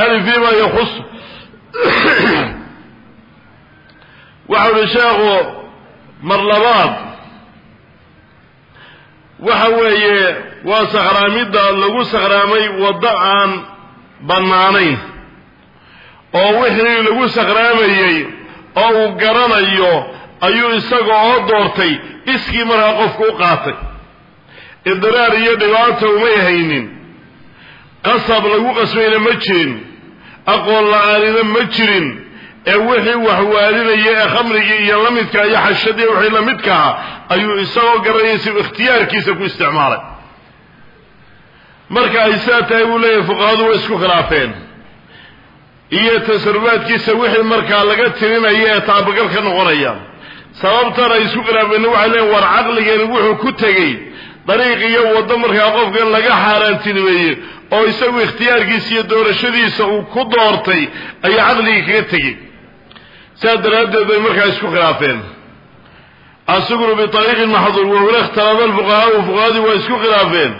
ali fima yakus waxa uhi sheekhu mar labaad waxa weeye waa sakhraamidda lagu sakhraamay waddo aan bannaanayn oo wixii lagu sakhraamayey oo uu garanayo ayuu isaga oo doortay iskii markaa qofku u qaatay. Idraar iyo dhibaata umay haynin qasab lagu qasbayna ma jirin. Aqoon la'aanina ma jirin. Ee wixii waxwaalinaya ee khamrigii iyo lamidka iyo xashadii wixii lamidkaha ayuu isagoo garanaya si ikhtiyaarkiisa ku isticmaalay. Marka ay sidaa tahay buu leeyahay fuqahadu way isku khilaafeen. Iyo tasarufaadkiisa wixii markaa laga tirinaya ee taabagal ka noqonaya sababtan ay isku khilaafeen waxay leeyiin war caqligeeni wuxuu ku tegey dariiq iyo waddo markaa qofkan laga xaaraantinimeeyey oo isagu ikhtiyaarkiisa iyo doorashadiisa uu ku doortay ayaa caqligii kaga tegey. Sidaas daraaddeed bay markaa isku khilaafeen. Asugru biariiqin maxduur wahuna ikhtalada alfuqahaau fuqahadii waa isku khilaafeen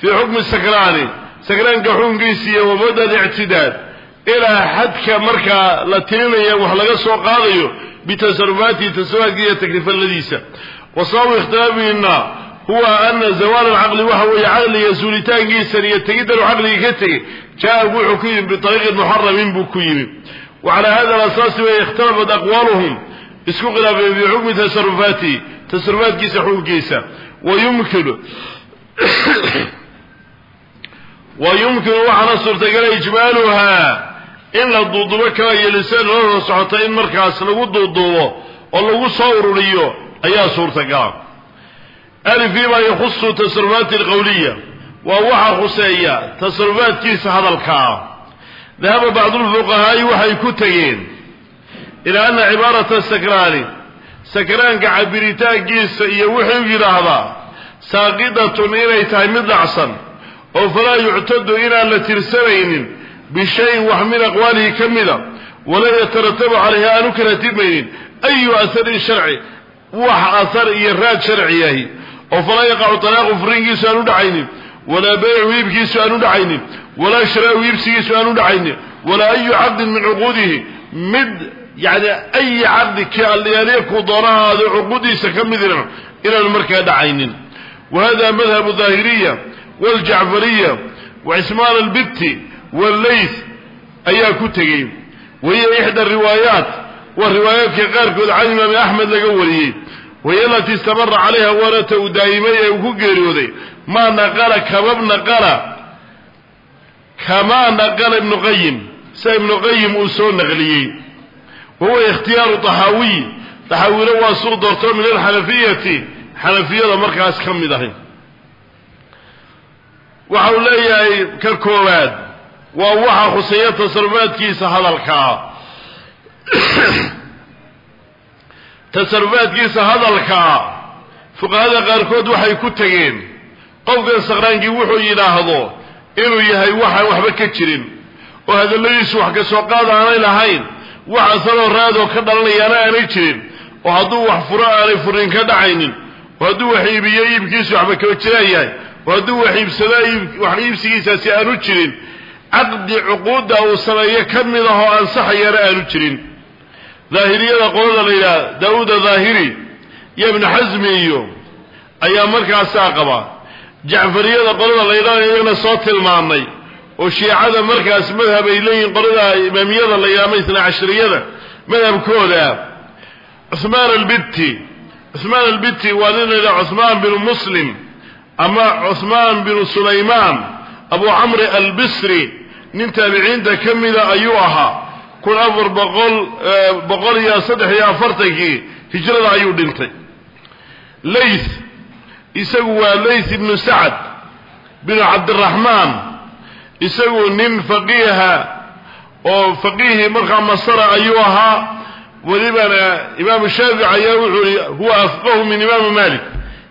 fii xukmi sakraani sakraanka xukunkiisa iyo wamada alictidaad ilaa xadka markaa la tirinaya wax laga soo qaadayo bitasarufaatihi tasarufaadka iyo takrifaladiisa wa sababu ikhtilaafihina huwa ana zawaal alcaqli waxa weeye caqliga suulitaankiisan iyo tegidanu caqligii ka tegey jaa wuxuu ku yimi biariiqin muxaramin buu ku yimi wa calaa hada alasaasi way ikhtalafat aqwaaluhum isku khilaafeen fii xukmi tasarufaatihi tasarufaadkiisa xukunkiisa wayumkinu wa yumkinu waxaana suurtagala ijmaaluhaa in la duudubo kala iyo lisaan looda socota in markaas lagu duuduubo oo lagu soo ururiyo ayaa suurtagala alifii baa yakhusu tasarufaati alqawliya. Waa waxa khuseeya tasarufaadkiisa hadalkaa dahaba bacdulfuqahaa'i waxay ku tegeen ilaa ana cibaarata sakraani sakraanka cabiritaankiisa iyo wuxuu yidhaahdaa saaqidatun inay tahay mid dhacsan oo falaa yuctadu inaan la tirsanaynin bishayin wax min aqwaalihi ka mida walaa yataratabu calayhi aanu ka ratibmaynin ayu aharin sharci wax ahar iyo raad sharciyahi oo falaa yaqacu talaaqu furinkiisu aanu dhacaynin walaa baycu iibkiisu aanu dhacaynin walaa shiraau iibsigiisu aanu dhacaynin walaa ayu caqdin min cuquudihi. Mid yani ayi caqdi ki alyaaliku doonahaado cuquudiisa ka midina inaanu markaa dhacaynin. Wa hada madhabu daahiriya waljacfariya wa cismaan walleyth ayaa ku tegey wahiya ixda riwaayaat waa riwaayaadka qaarkood can imaami axmed laga wariyey wahiy alatii istamara calayha waanata uu daa'imay ee uu ku geeriyooday maa naqala kamab naqala kamaa naqala ibnu qayim sida ibnu qayim uu soo naqliyey wa huwa ikhtiyaaru taxaawiy taxaawilo waa suu doorto min alxanafiyati xanafiyada markaas ka mid ahay waxa uu leeyahay ka koowaad waa waxa khuseeya tasarufaadkiisa hadalkaa. Tasarufaadkiisa hadalkaa fuqahada qaarkood waxay ku tegeen qofkan sakraankii wuxuu yidhaahdo inuu yahay waxaan waxba ka jirin oo hadalladiisu wax ka soo qaad aanay lahayn wax asaloo raadoo ka dhalanayaana aanay jirin oo hadduu wax furo aanay furin ka dhacaynin oo hadduu wax iibiyo iibkiisu waxba kaba jiraan yahay oo hadduu wax iibsado wax iibsigiisaasi aanu jirin caqdi cuquudda uu sameeyo ka mid ah oo ansaxayana aanu jirin. Daahiriyada qolada la yidhaha daawuuda daahiri iyo ibnu xasmi iyo ayaa markaasaa qaba. Jacfariyada qolada la yidhaha iyagana soo tilmaamay oo shiicada markaas madhab ay leeyihiin qolada imaamiyada la yidhaha ama isna cashriyada madhabkooda. Cuhmaan albiti cuhmaan albiti waa nin la yidhaha cuhmaan binu muslim ama cuhmaan binu sulaymaan abu camri albisri nin taabiciinta ka mida ayuu ahaa kun afar boqol boqol iyo saddex iyo afartankii hijrada ayuu dhintay. Layth isagu waa layth ibnu sacad binu cabdiraxmaan isagu nin faqiiha oo faqiihii markaa masara ayuu ahaa. Welibana imaamu shaafici ayaa wuxuu i huwa afqahu min imaamu malik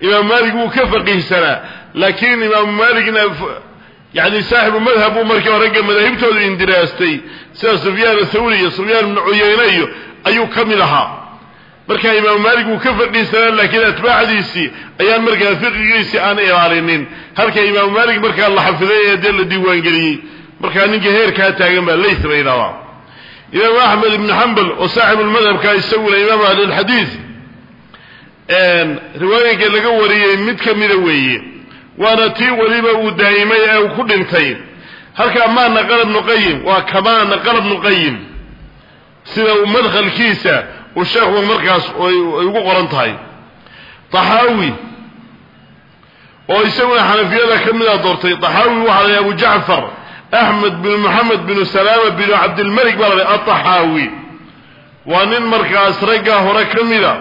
imaamu malik wuu ka faqiihsanaa laakiin imaamu malikna yani saaxibu madhab buu markii hore ragga madaahibtooda indiraastay sida sufyaan athawri iyo sufyaan ibnu cuyeyne iyo ayuu ka mid ahaa. Marka imaamu maalik wuu ka faqiihsanaa laakiin atbaacdiisii ayaan markaa fiqigiisii aan ilaalinin. Halka imaamu maalik markaa la xafiday ee dee la diiwaangeliyey. Markaa ninka heerkaa taagan baa layth la yidhahdaa imaamu axmed ibnu xambal oo saaxibulmadhabka isaguna imaamu ahlilxadiid riwaayinka laga wariyey mid ka mida weeye waana tii weliba uu daa'imay ee uu ku dhintay. Halkaa maa naqala ibnu qayim waa kamaa naqala ibnu qayim. Sida uu madkhalkiisa uu sheekhu markaas ay ugu qoran tahay. Taxaawi oo isaguna xanafiyada ka mida doortay. Taxaawi waxaa la abu jacfar axmed bin moxamed binu salaama binu cabdilmalik baa la ataxaawi waa nin markaas raggaa hore ka mida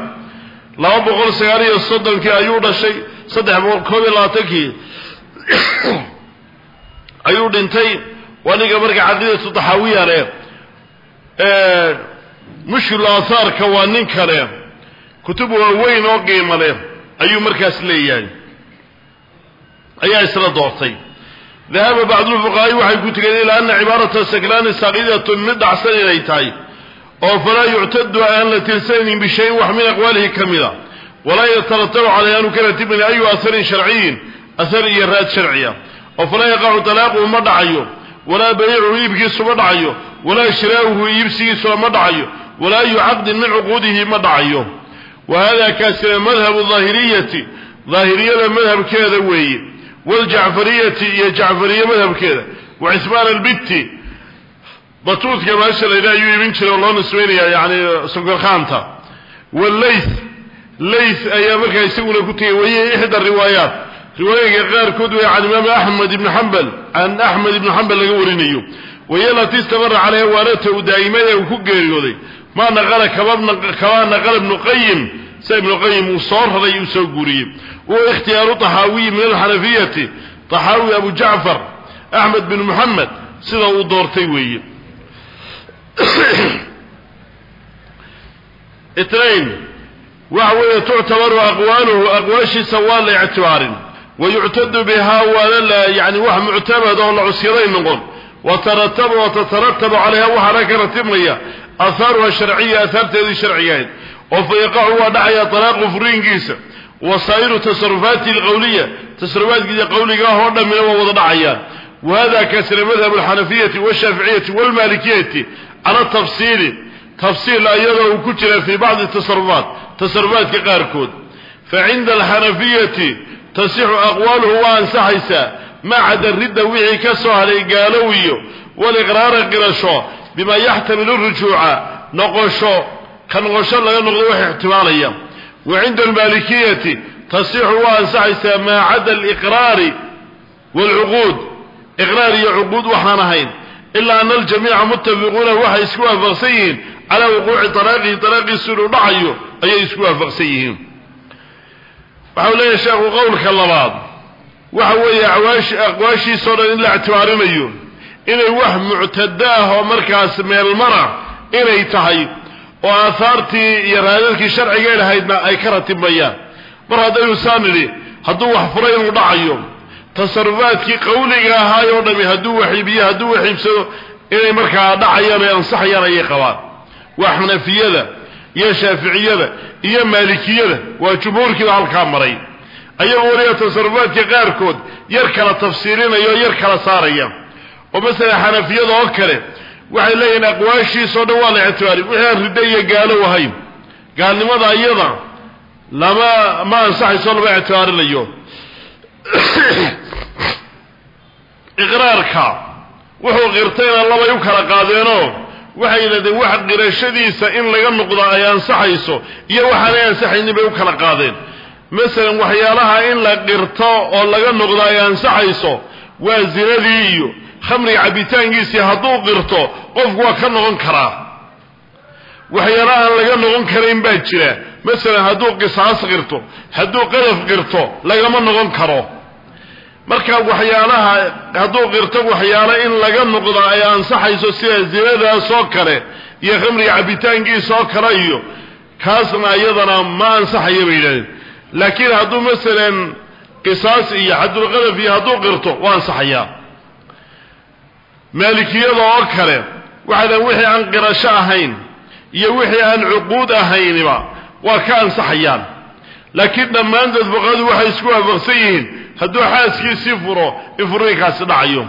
laba boqol sagaal iyo soddonkii ayuu dhashay saddex boqol koob iyo labaatankii ayuu dhintay. Waa ninka marka caqiidatu taxaawiya leh mushkil aathaarka waa nin kale kutub waaweyn oo qiimo leh ayuu markaas leeyahay. Ayaa isla doortay. Dahaba bacdulfuqahaai waxay ku tegeen ilaa ana cibaarata saklaani saaqidatun mid dhacsan inay tahay oo falaa yuctadu aan la tirsanaynin bishayin wax min aqwaalihi ka walaa yataratabu caleyh aanu ka ratibin ayu aharin sharciyin ahar iyo raad sharciya. Oo falaa yaqacu talaaquhu ma dhacayo walaa bayicuhu iibkiisu ma dhacayo walaa shiraauhu iibsigiisuna ma dhacayo walaa ayu caqdin min cuquudihi ma dhacayo. Wa hada kaasina madhabu daahiriyati daahiriyada madhabkeeda weeye waljacfariyati iyo jacfariye madhabkeeda. Wa cismaan albitti batuudka maasha layidhaha ayuu iibin jiray layth ayaa markaa isaguna ku tegay wahiya ixda riwaayaat riwaayinka qaarkood way can imaam axmed ibni xambal can axmed ibni xambal laga warinayo. Wahiya alatii istamara caleyha waanata uu daa'imada uu ku geeriyooday. Maa naqala kamaa naqala ibnu qayim sida ibnu qayim uu soo raray uu soo guuriyey. Huwa ikhtiyaaru taxaawiyi min alxanafiyati taxaawi abu axmed bin moxamed sida uu doortay weeye waxa weeye tuctabaru aqwaaluhu aqwaashiisa waa la ictibaarin. Wa yuctadu bihaa waana la yani wax muctamad oo la cusyaday noqon. Watarataba watataratabu calayha waxaana ka ratibmaya aahaaruha sharciya aahaarteedii sharcigahayd oo fa yaqacu waa dhacaya talaaqu furiinkiisa. Wasaa'iru tasarufaati alqowliya tasarufaadkiisa qowligaah oo dhammina waa wada dhacayaan wahada kaasina madhabu alxanafiyati washaaficiyati walmalikiyati cala tafsiili. Tafsiil ayadoo uu ku jira fii bacdi tasarufaat tasarufaadka qaarkood. Fa cinda alxanafiyati tasixu aqwaaluhu waa ansaxaysaa maa cada ridda wixii ka soo hadhay gaalow iyo waliqraara qirasho bimaa yaxtamilu rujuuca noqosho ka noqosho laga noqdo wax ixtimaalaya. Wa cinda almaalikiyati tasixu waa ansaxaysaa maa cada aliqraari waalcuquud iqraar iyo cuquud waxaan ahayn ilaa ana aljamiica muttafiquuna waxay isku waafaqsan yihiin calaa wuquuci talaaqihi talaaqiisu inuu dhacayo ayay isku waafaqsan yihiin. Waxau leeyahay sheekhu qowlka labaad. Waxa weeye aqwaashiisao dhan in la ictibaarinayo inay wax muctado ah oo markaas meelmara inay tahay oo aahaartii iyo raadadkii sharciga lahaydna ay ka ratibmayaan. Mar haddaynu saa nidhi hadduu wax furay inuu dhacayo tasarufaadkii qawliga ahaay oo dhami hadduu waxiibiyo hadduu waxiibsado inay markaa dhacayaan ay ansaxayaan ayay qabaan waa xanafiyada iyo shaaficiyada iyo maalikiyada. Waa jumhuurkiiba halkaa maray. Ayagoo weliba tasarufaadka qaarkood yar kala tafsiirinaya oo yar kala saaraya. Oo masala xanafiyada oo kale waxay leeyihiin aqwaashiisao dhan waa la ictibaari. Wixii aan riddo iyo gaalow ahayn. Gaalnimada iyada lama ma ansaxayso lama ictibaarinayo. Iqraarka wuxuu qirtayna labay u kala qaadeenoo waxay yidhahdeen wax qirashadiisa in laga noqdo ay ansaxayso iyo waxaanay ansaxaynin bay u kala qaadeen. Masalan waxyaalaha in la qirto oo laga noqdo ay ansaxayso waa zinadii iyo khamriga cabitaankiisii hadduu qirto qofku waa ka noqon karaa. Waxyaalahaan laga noqon karayn baa jira. Masalan hadduu qisaas qirto hadduu qadaf qirto lagama noqon karo marka waxyaalaha hadduu qirto waxyaalo in laga noqdo ay ansaxayso sida zinadaasoo kale iyo khamriga cabitaankiisoo kale iyo kaasna iyadana ma ansaxaya bay yidhahdeen. Laakiin hadduu masalan qisaas iyo xadulqadaf iyo hadduu qirto waa ansaxayaa. Maalikiyada oo kale waxay dhahen wixii aan qirasho ahayn iyo wixii aan cuquud ahayniba waa ka ansaxayaan laakiin dhammaantood fuqahadu waxay isku waafaqsan yihiin. Hadduu xaaskiisii furo in furiinkaasi dhacayo.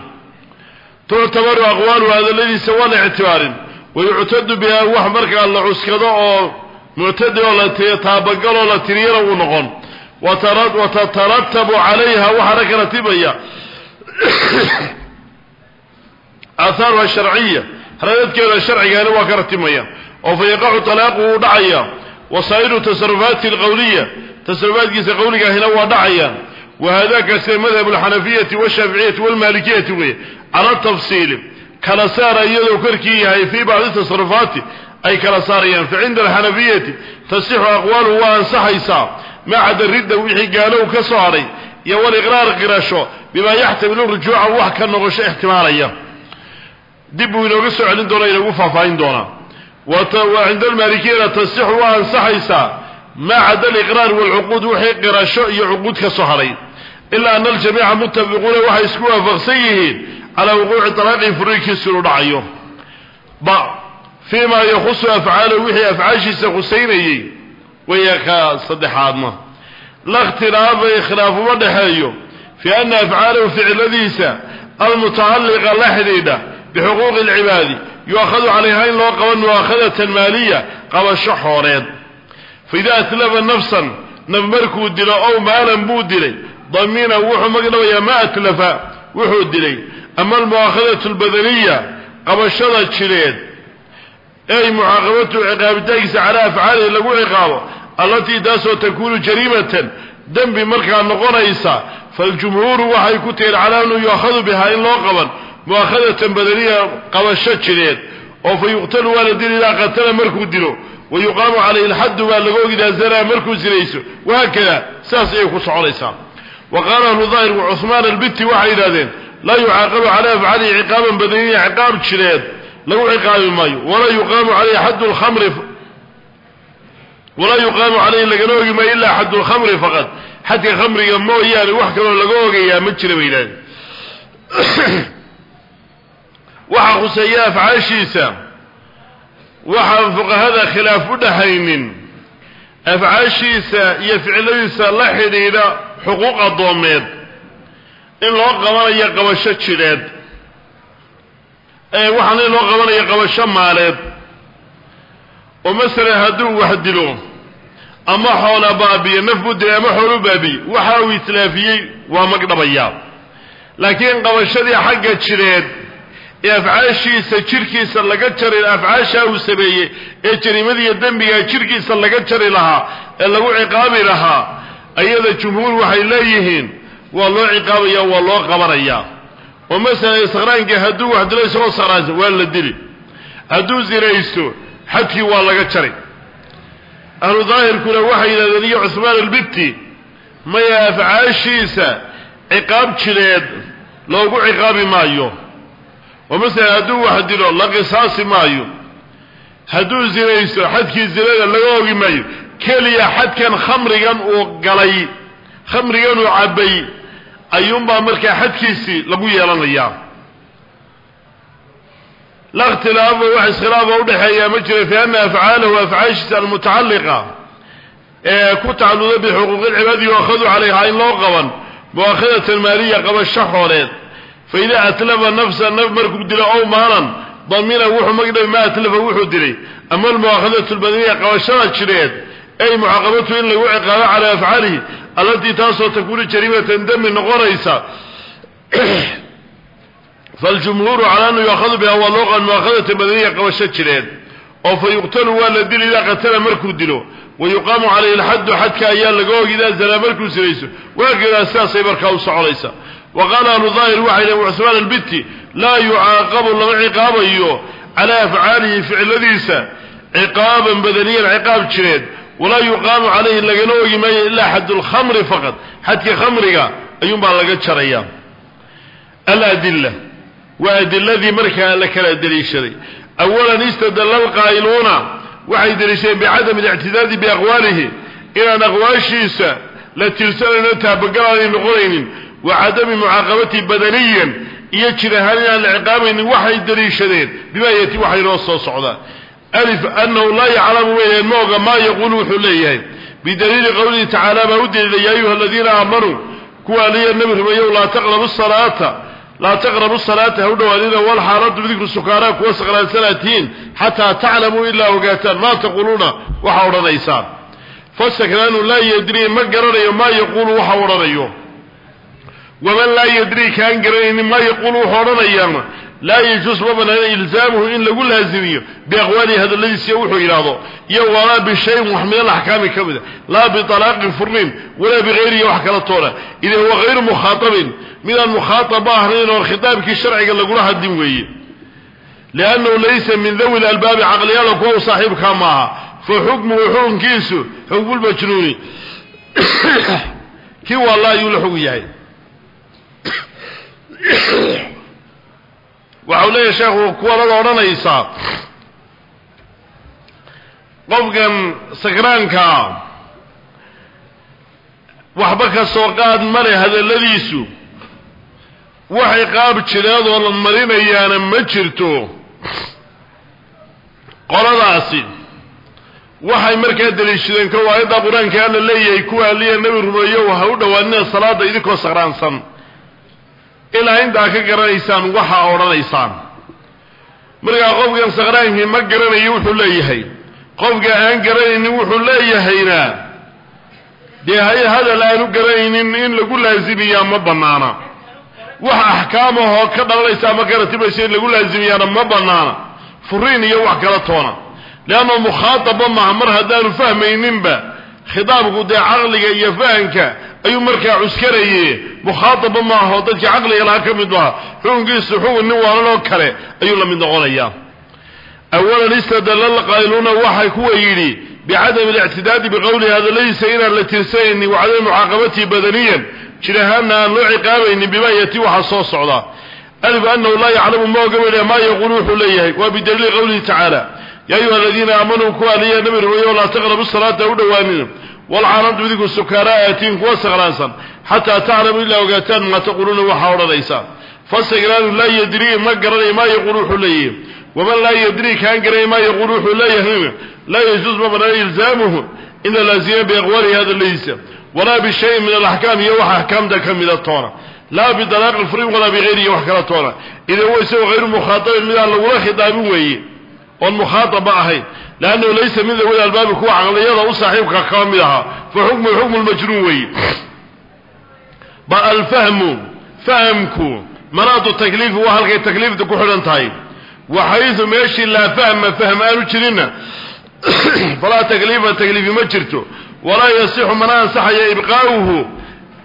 Tuctabaru aqwaalu hadalladiisa waa la ictibaarin. Wayuctadu biha wax markaa la cuskado oo muctadi oo la taabagaloo la tiriyana uu noqon. Watataratabu calayha waxaana ka ratibaya aahaaruha sharciya raadadkeeda sharcigaani waa ka ratibmaya oo fa yaqacu talaaqu wuu dhacaya. Wasaa'iru tasarufaati alqawliya tasarufaadkiisa qawligaahina waa dhacaya. Wahadakase madhab alxanafiyati washaaficiyati walmaalikiyati weye cala tafsiili. Kala saara iyadoo korkii yahay fii bacdi tasarufaati ay kala saarayaan. Fa cinda alxanafiyati tasixu aqwaaluhu waa ansaxaysaa macada ridda wixii gaalow ka soo hadhay iyo waliqraar qirasho bimaa yaxtamilu rujuuca wax ka noqosho ixtimaalaya. Dib buu inooga soo celin doona inoogu faahfaahin doonaa. Waa ansaxaysaa maa cada aliqraar waalcuquud wixii qirasho iyo cuquud ka soo hadhay. Ilaa ana aljamiica mutafiquuna waxay isku waafaqsan yihiin calaa wuquuci talaaqii furiinkiisu inuu dhacayo. Ba fii maa yakhusu afcaalahu wixii afcaashiisa khusaynayey waya ka saddexaadna la ikhtilaafa ikhtilaaf uma dhexeeyo fii ana afcaalahu ficiladiisa almutacalliqa la xidhiidha bixuquuqi alcibaadi yu'akhadu calayha in loo qaban mu'aakhadatan maaliya qabasho xooreed faida atlafa nafsan naf markuu dilo ow maalan buu dilay damiina wuxuu magdhabayaa ma atlafa wuxuu dilay ama almu'aakhadatu albadaniya qabashada jireed ey mucaaqabatu ciqaabitaankiisa calaa afcaalihi lagu ciqaabo allatii taasoo takuunu jariimatan dembi markaa noqonaysa faljumhuuru waxay ku tihiin calaa anuu yu'akhadu bihaa in loo qaban mu'aakhadatan badaniya qabasho jireed oo fa yuqtalu waa la dili idaa qatala markuu dilo wa yuqaamu calayhi alxaddu baa laga ogidaa zanaa markuu sinayso wahaakada saas ayay ku soconaysaa wa qaala ahlu daahir wa cuhmaan albiti waxay yidhahdeen laa yucaaqabu calaa afcaalihi ciqaaban badaniya ciqaab jireed lagu ciqaabi maayo walaa yuqaamu calayhi xaddu lkhamri walaa yuqaamu calayhi lagana ogi maayo ilaa xaddu lkhamri faqad xadka khamriga mooyaane wax kaloo laga ogayaa ma jira bay yidhahdeen waxaan fuqahada khilaaf u dhaxaynin. Afcaashiisa iyo ficiladiisa la xidhiidha xuquuq addoomeed. In loo qabanayo qabasho jidheed waxaan in loo qabanayo qabasho maaleed. Oo masalan hadduu wax dilo ama xoola baabiyo naf buu dilay ama xoolu baabiye waxa uu itlaafiyey waa magdhabayaa laakiin qabashadii xagga jireed ee afcaashiisa jirkiisa laga jari afcaashaa uu sameeyey ee jariimadiiyo dembiga jirkiisa laga jari lahaa ee lagu ciqaabi lahaa ayada jumhuur waxay leeyihiin waa loo ciqaabaya waa loo qabanayaa. Oo masalan istiqraankii hadduu wax dilo isagoo sakraansan waa la dili. Hadduu zinaysto xadkii waa laga jari ahlu daahirkuna waxay yidhahdeen iyo cusmaan albibti maya afcaashiisa ciqaab jireed loogu ciqaabi maayo masalan hadduu wax dilo la qisaasi maayo hadduu zinaysto xadkii zinada laga ogi maayo keliya xadkan khamrigan uu galay khamrigan uu cabbay ayuunbaa markaa xadkiisii lagu yeelanayaa la ikhtilaafa wax iskhilaafa udhexeeyaa ma jira fi ana afcaalahu afcaashiisa almutacalliqa ee ku tacalluda bixuquuqi lcibaadi yuakhadu calayhaa in loo qaban mu'aakhadatan maaliya qabasho xooleed faida atlafa nafsa naf markuu dilo ow maalan damina wuxuu magdhabi ma atlafa wuxuu dilay ama almu'aakhadatu lbadaniya qabashada jireed ay mucaaqabatu in lagu ciqaabo calaa afcaalihi allatii taasoo takuunu jariimatan demi noqonaysa faljumhuuru calaa annu yuakhadu biha waa loo qan mu'aakhadata badaniya qabasho jireed oo fa yuqtalu waa la dili idaa qatala markuu dilo wa yuqaamu calayhi alxaddu xadka ayaa laga ogi idaa zanaa markuu sinayso waageedaa sidaasay markaa u soconaysa wa qaala ahlu daahir waxay dhaheen cusmaan albiti laa yucaaqabu lama ciqaabayo calaa afcaalihi ficiladiisa ciqaaban badaniyan ciqaab jireed walaa yuqaamu calayhi lagana ogi maayo ilaa xaddu lkhamri faqad xadka khamriga ayuunbaa laga jaraya aladila waa adiladii markaa la kala deliishaday. Awalan istadalla alqaa'iluuna waxay deliishadeen bicadami alictidaadi biaqwaalihi inaan aqwaashiisa la tirsanayno taabagalaanay noqonaynin wa cadami mucaaqabati badaniyan iyo jir ahaan inaan la ciqaabaynin waxay deliishadeen bimaa yati waxay noo soo socdaa. Alif anahu laa yaclamu weyaan ma oga maa yaquulu wuxuu leeyahay bidaliili qowlihi tacaala baa u daliila ya ayuha aladiina aamanuu kuwa aliya nabi rumeeyow laa taqrabu salaata laa taqrabu salaata ha u dhowaanina walxaaladu bidikru sukaaraa kuwa saqraansanaatiin xataa taclamuu ilaa ogaataan maa taquuluuna waxa yadrii ma garanayo maa yaquulu waxa odhanayo waman laa yadrii kaan garanaynin maa yaquulu wuxuu odhanayaana laa yajuus ma banaana ilzaamuhu in lagu laazimiyo biaqwaalihi hadalladiisiiya wuxuu yidhaahdo iyo walaa bishayin wax min alaxkaami ka mida laa bialaaqin furnin walaa bigayrihi wax kala toona ida huwa hayru mukhaaabin midaan mukhaaaba ahnayn oo khitaabkii sharciga lagula hadlin weeye liannahu laysa min dawi lalbaabi caqliyada kuwa saaxiibkaa maaha fa xukmuhu xukunkiisu xukmulmajnuuni kii waalla ayuu la xugun yahay waxau leeyahay sheekhu kuwalada odhanaysaa qofkan sakraankaa waxba ka soo qaad male hadalladiisu. Waxay qaab jireedoo la marinayaana ma jirto. Qoladaasi waxay markaa daliishadeen kow aayadda qur'aanka alla leeyahay kuwa alliya nebi rumeeyow ha u dhowaanina salaada idinkoo sakraansan ilaa intaa ka garanaysaan waxaa odhanaysaan. Markaa qofkan sakraankii ma garanayo wuxuu leeyahay. Qofka aan garanaynin wuxuu leeyahayna. Dee hadal aanu garanaynin in lagu laazimiyaa ma bannaana. Wax axkaamahoo ka dhalanaysa ama ka ratibaysa in lagu laazimiyaana ma bannaana. Furiin iyo wax kala toona. Leanna mukhaataba maaha mar haddaanu fahmayninba khitaabku dee caqliga iyo fahanka ayuu markaa cuskanaye mukhaataba maaho dadkii caqliga lahaa ka mid maaha xukunkiisu xukun nin waalanoo kale ayuu la mid noqonayaa awalan istadalla lqaa'iluuna waxay kuwa yidhi bicadami alictidaadi biqowlihi hadaladiisa inaan la tirsanaynin wacadami mucaaqabatihi badaniyan. Jir ahaana aan loo ciqaabaynin bima yati waxaa soo socda. Alif anahu laa yaclamu ma oga maa yaquulu wuxuu leeyahay waa bidaliili qowlihi tacaala ya ayuha aladiina aamanuu kuwa aliya nabi rumeeyo laa taqrabu salaata u dhowaanin walcaanantu idinku sukaaraa aatiin kuwa sakraansan xataa taclamu ilaa ogaataan maa taquuluuna waxaa odhanaysaa fasakraanu laa yadrii ma garanay maa yaquulu wuxuu leeyahay waman laa yadrii kaan garanay maa yaquulu wuxuu leeyahayna laa yajuuz ma banaana ilzaamuhu in la laazima biaqwaalihi hadaladiisa walaa bishayin min alaxkaam iyo wax axkaamta ka mida toona. Laa bidalaaqi lfuriin walaa bigayrihi wax kala toona. Ida huwa isagoo hayru mukhaatabin midaan lagula khitaabin weeye oon mukhaataba ahayn. Leannahu laysa min dawi albaabi kuwa caqliyada u saaxiibka kama mid ahaa fa xukmu xukmu lmajnuun weeye. Alfahmu fahamku manaadu takliifi waa halkay takliifta ku xidhan tahay. Waxaydu meeshii laa fahma fahm aanu jirinna falaa takliifa takliifi ma jirto. Walaa yasixu mana ansaxaya ibqaa'uhu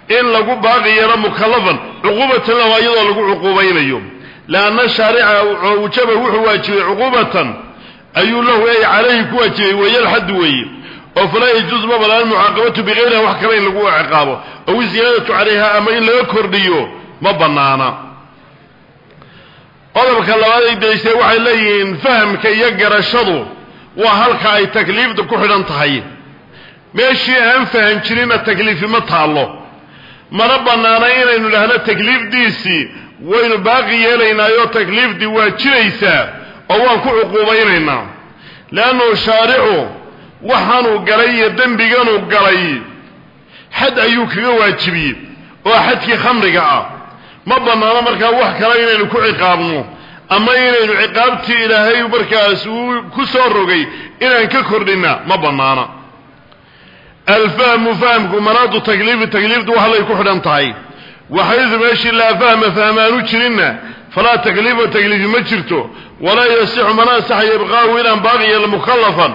in lagu baaqi yeelo mukalafan cuquubatan lahu iyadoo lagu cuquubaynayo. Lianna shaarica ujaba wuxuu waajibay cuquubatan ayuu lahu ay calayhi ku waajibay weeyalxaddu weeye oo falaa yajuuz ma banaan mucaaqabatu bikayriha wax kale in lagu ciqaabo. Aw ziyaadatu calayha ama in laga kordhiyo ma bannaana. Qodobka labaad ay daysteen waxay leeyihiin fahamka iyo garashadu waa halka ay takliifda ku xidhan tahay. Meeshii aan faham jirinna takliifi ma taallo. Mana bannaana inaynu idhaahno takliifdiisii waynu baaqi yeelaynaayoo takliifdii waa jiraysaa oo waan ku cuquubaynaynaa. Leannu shaaricu waxaanuu galay iyo dembiganuu galay. Xad ayuu kaga waajibiyey oo xadkii khamriga ah. Ma bannaano markaa wax kale inaynu ku ciqaabno ama inaynu ciqaabtii ilaahay markaas uu ku soo rogay inaan ka kordhinna ma bannaana alfahmu fahamku manaadu takliifi takliifdu waxlay ku xidhan tahay. Waxaydu meeshii fahmaanu jirinna falaa takliifa takliifi ma jirto walaa yasixu mana ansaxaya ibqaahu inaan baaqi yeelno mukalafan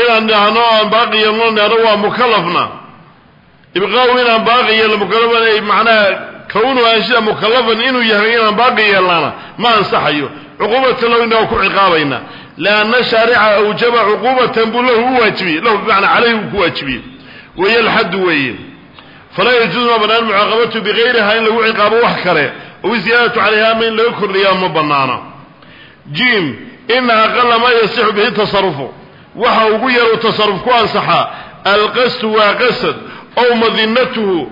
inaan dhahno aan baaqi yeelno dhahno waa mukalafna ibqaahu inaan baaqi yeelno mukalafan ay macnaha kawnu aanshida mukalafan inuu yahay inaan baaqi yeelnana ma ansaxayo. Cuquubatan lahu inaa ku ciqaabayna. Lianna shaarica awjaba cuquubatan buu lahu u waajibiyey lahu bimacnaa caleyhi uu ku waajibiyey. Weeye alxaddu weeye. Falaa yajuuzu ma bannaan mucaaqabatu bikayriha in lagu ciqaabo wax kale ow ziyaadatu calayha ama in laga kordhiyaa ma bannaana. Jim ina aqala maa yasixu bihi tasarufu waxa ugu yaru tasaruf ku ansaxaa alqasdu waa qasad ow madinatuhu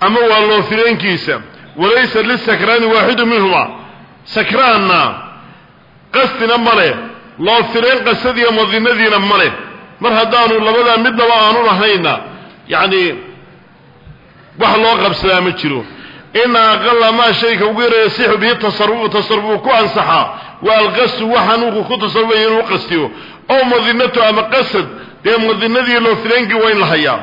ama waa loo fileenkiisa walaysa lisakraani waaxidu minhuma sakraanna qasdina ma leh. Loo fileen qasadiiyo madinadiina ma leh. Mar haddaanu labadaa midnaba aanu lahayna yacni wax loo qabsadaa ma jiro ina aqala maa shayka ugu yara yasixu bihi tasarufu tasarufuu ku ansaxaa waa alqasdu waxanuuku ku tasarufaya inuu qastiyo ow madinatu ama qasad dee madinadii loo fileenkii waa in la hayaa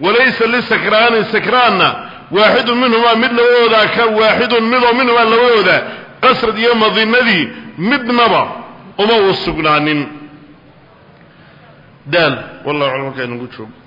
walaysa lisakraani sakraanna waaxidun minhumaa mid labadoodaa ka waaxidun midoo minhumaa labadooda qasad iyo madinadii midnaba uma uu sugnaanin daal wallahu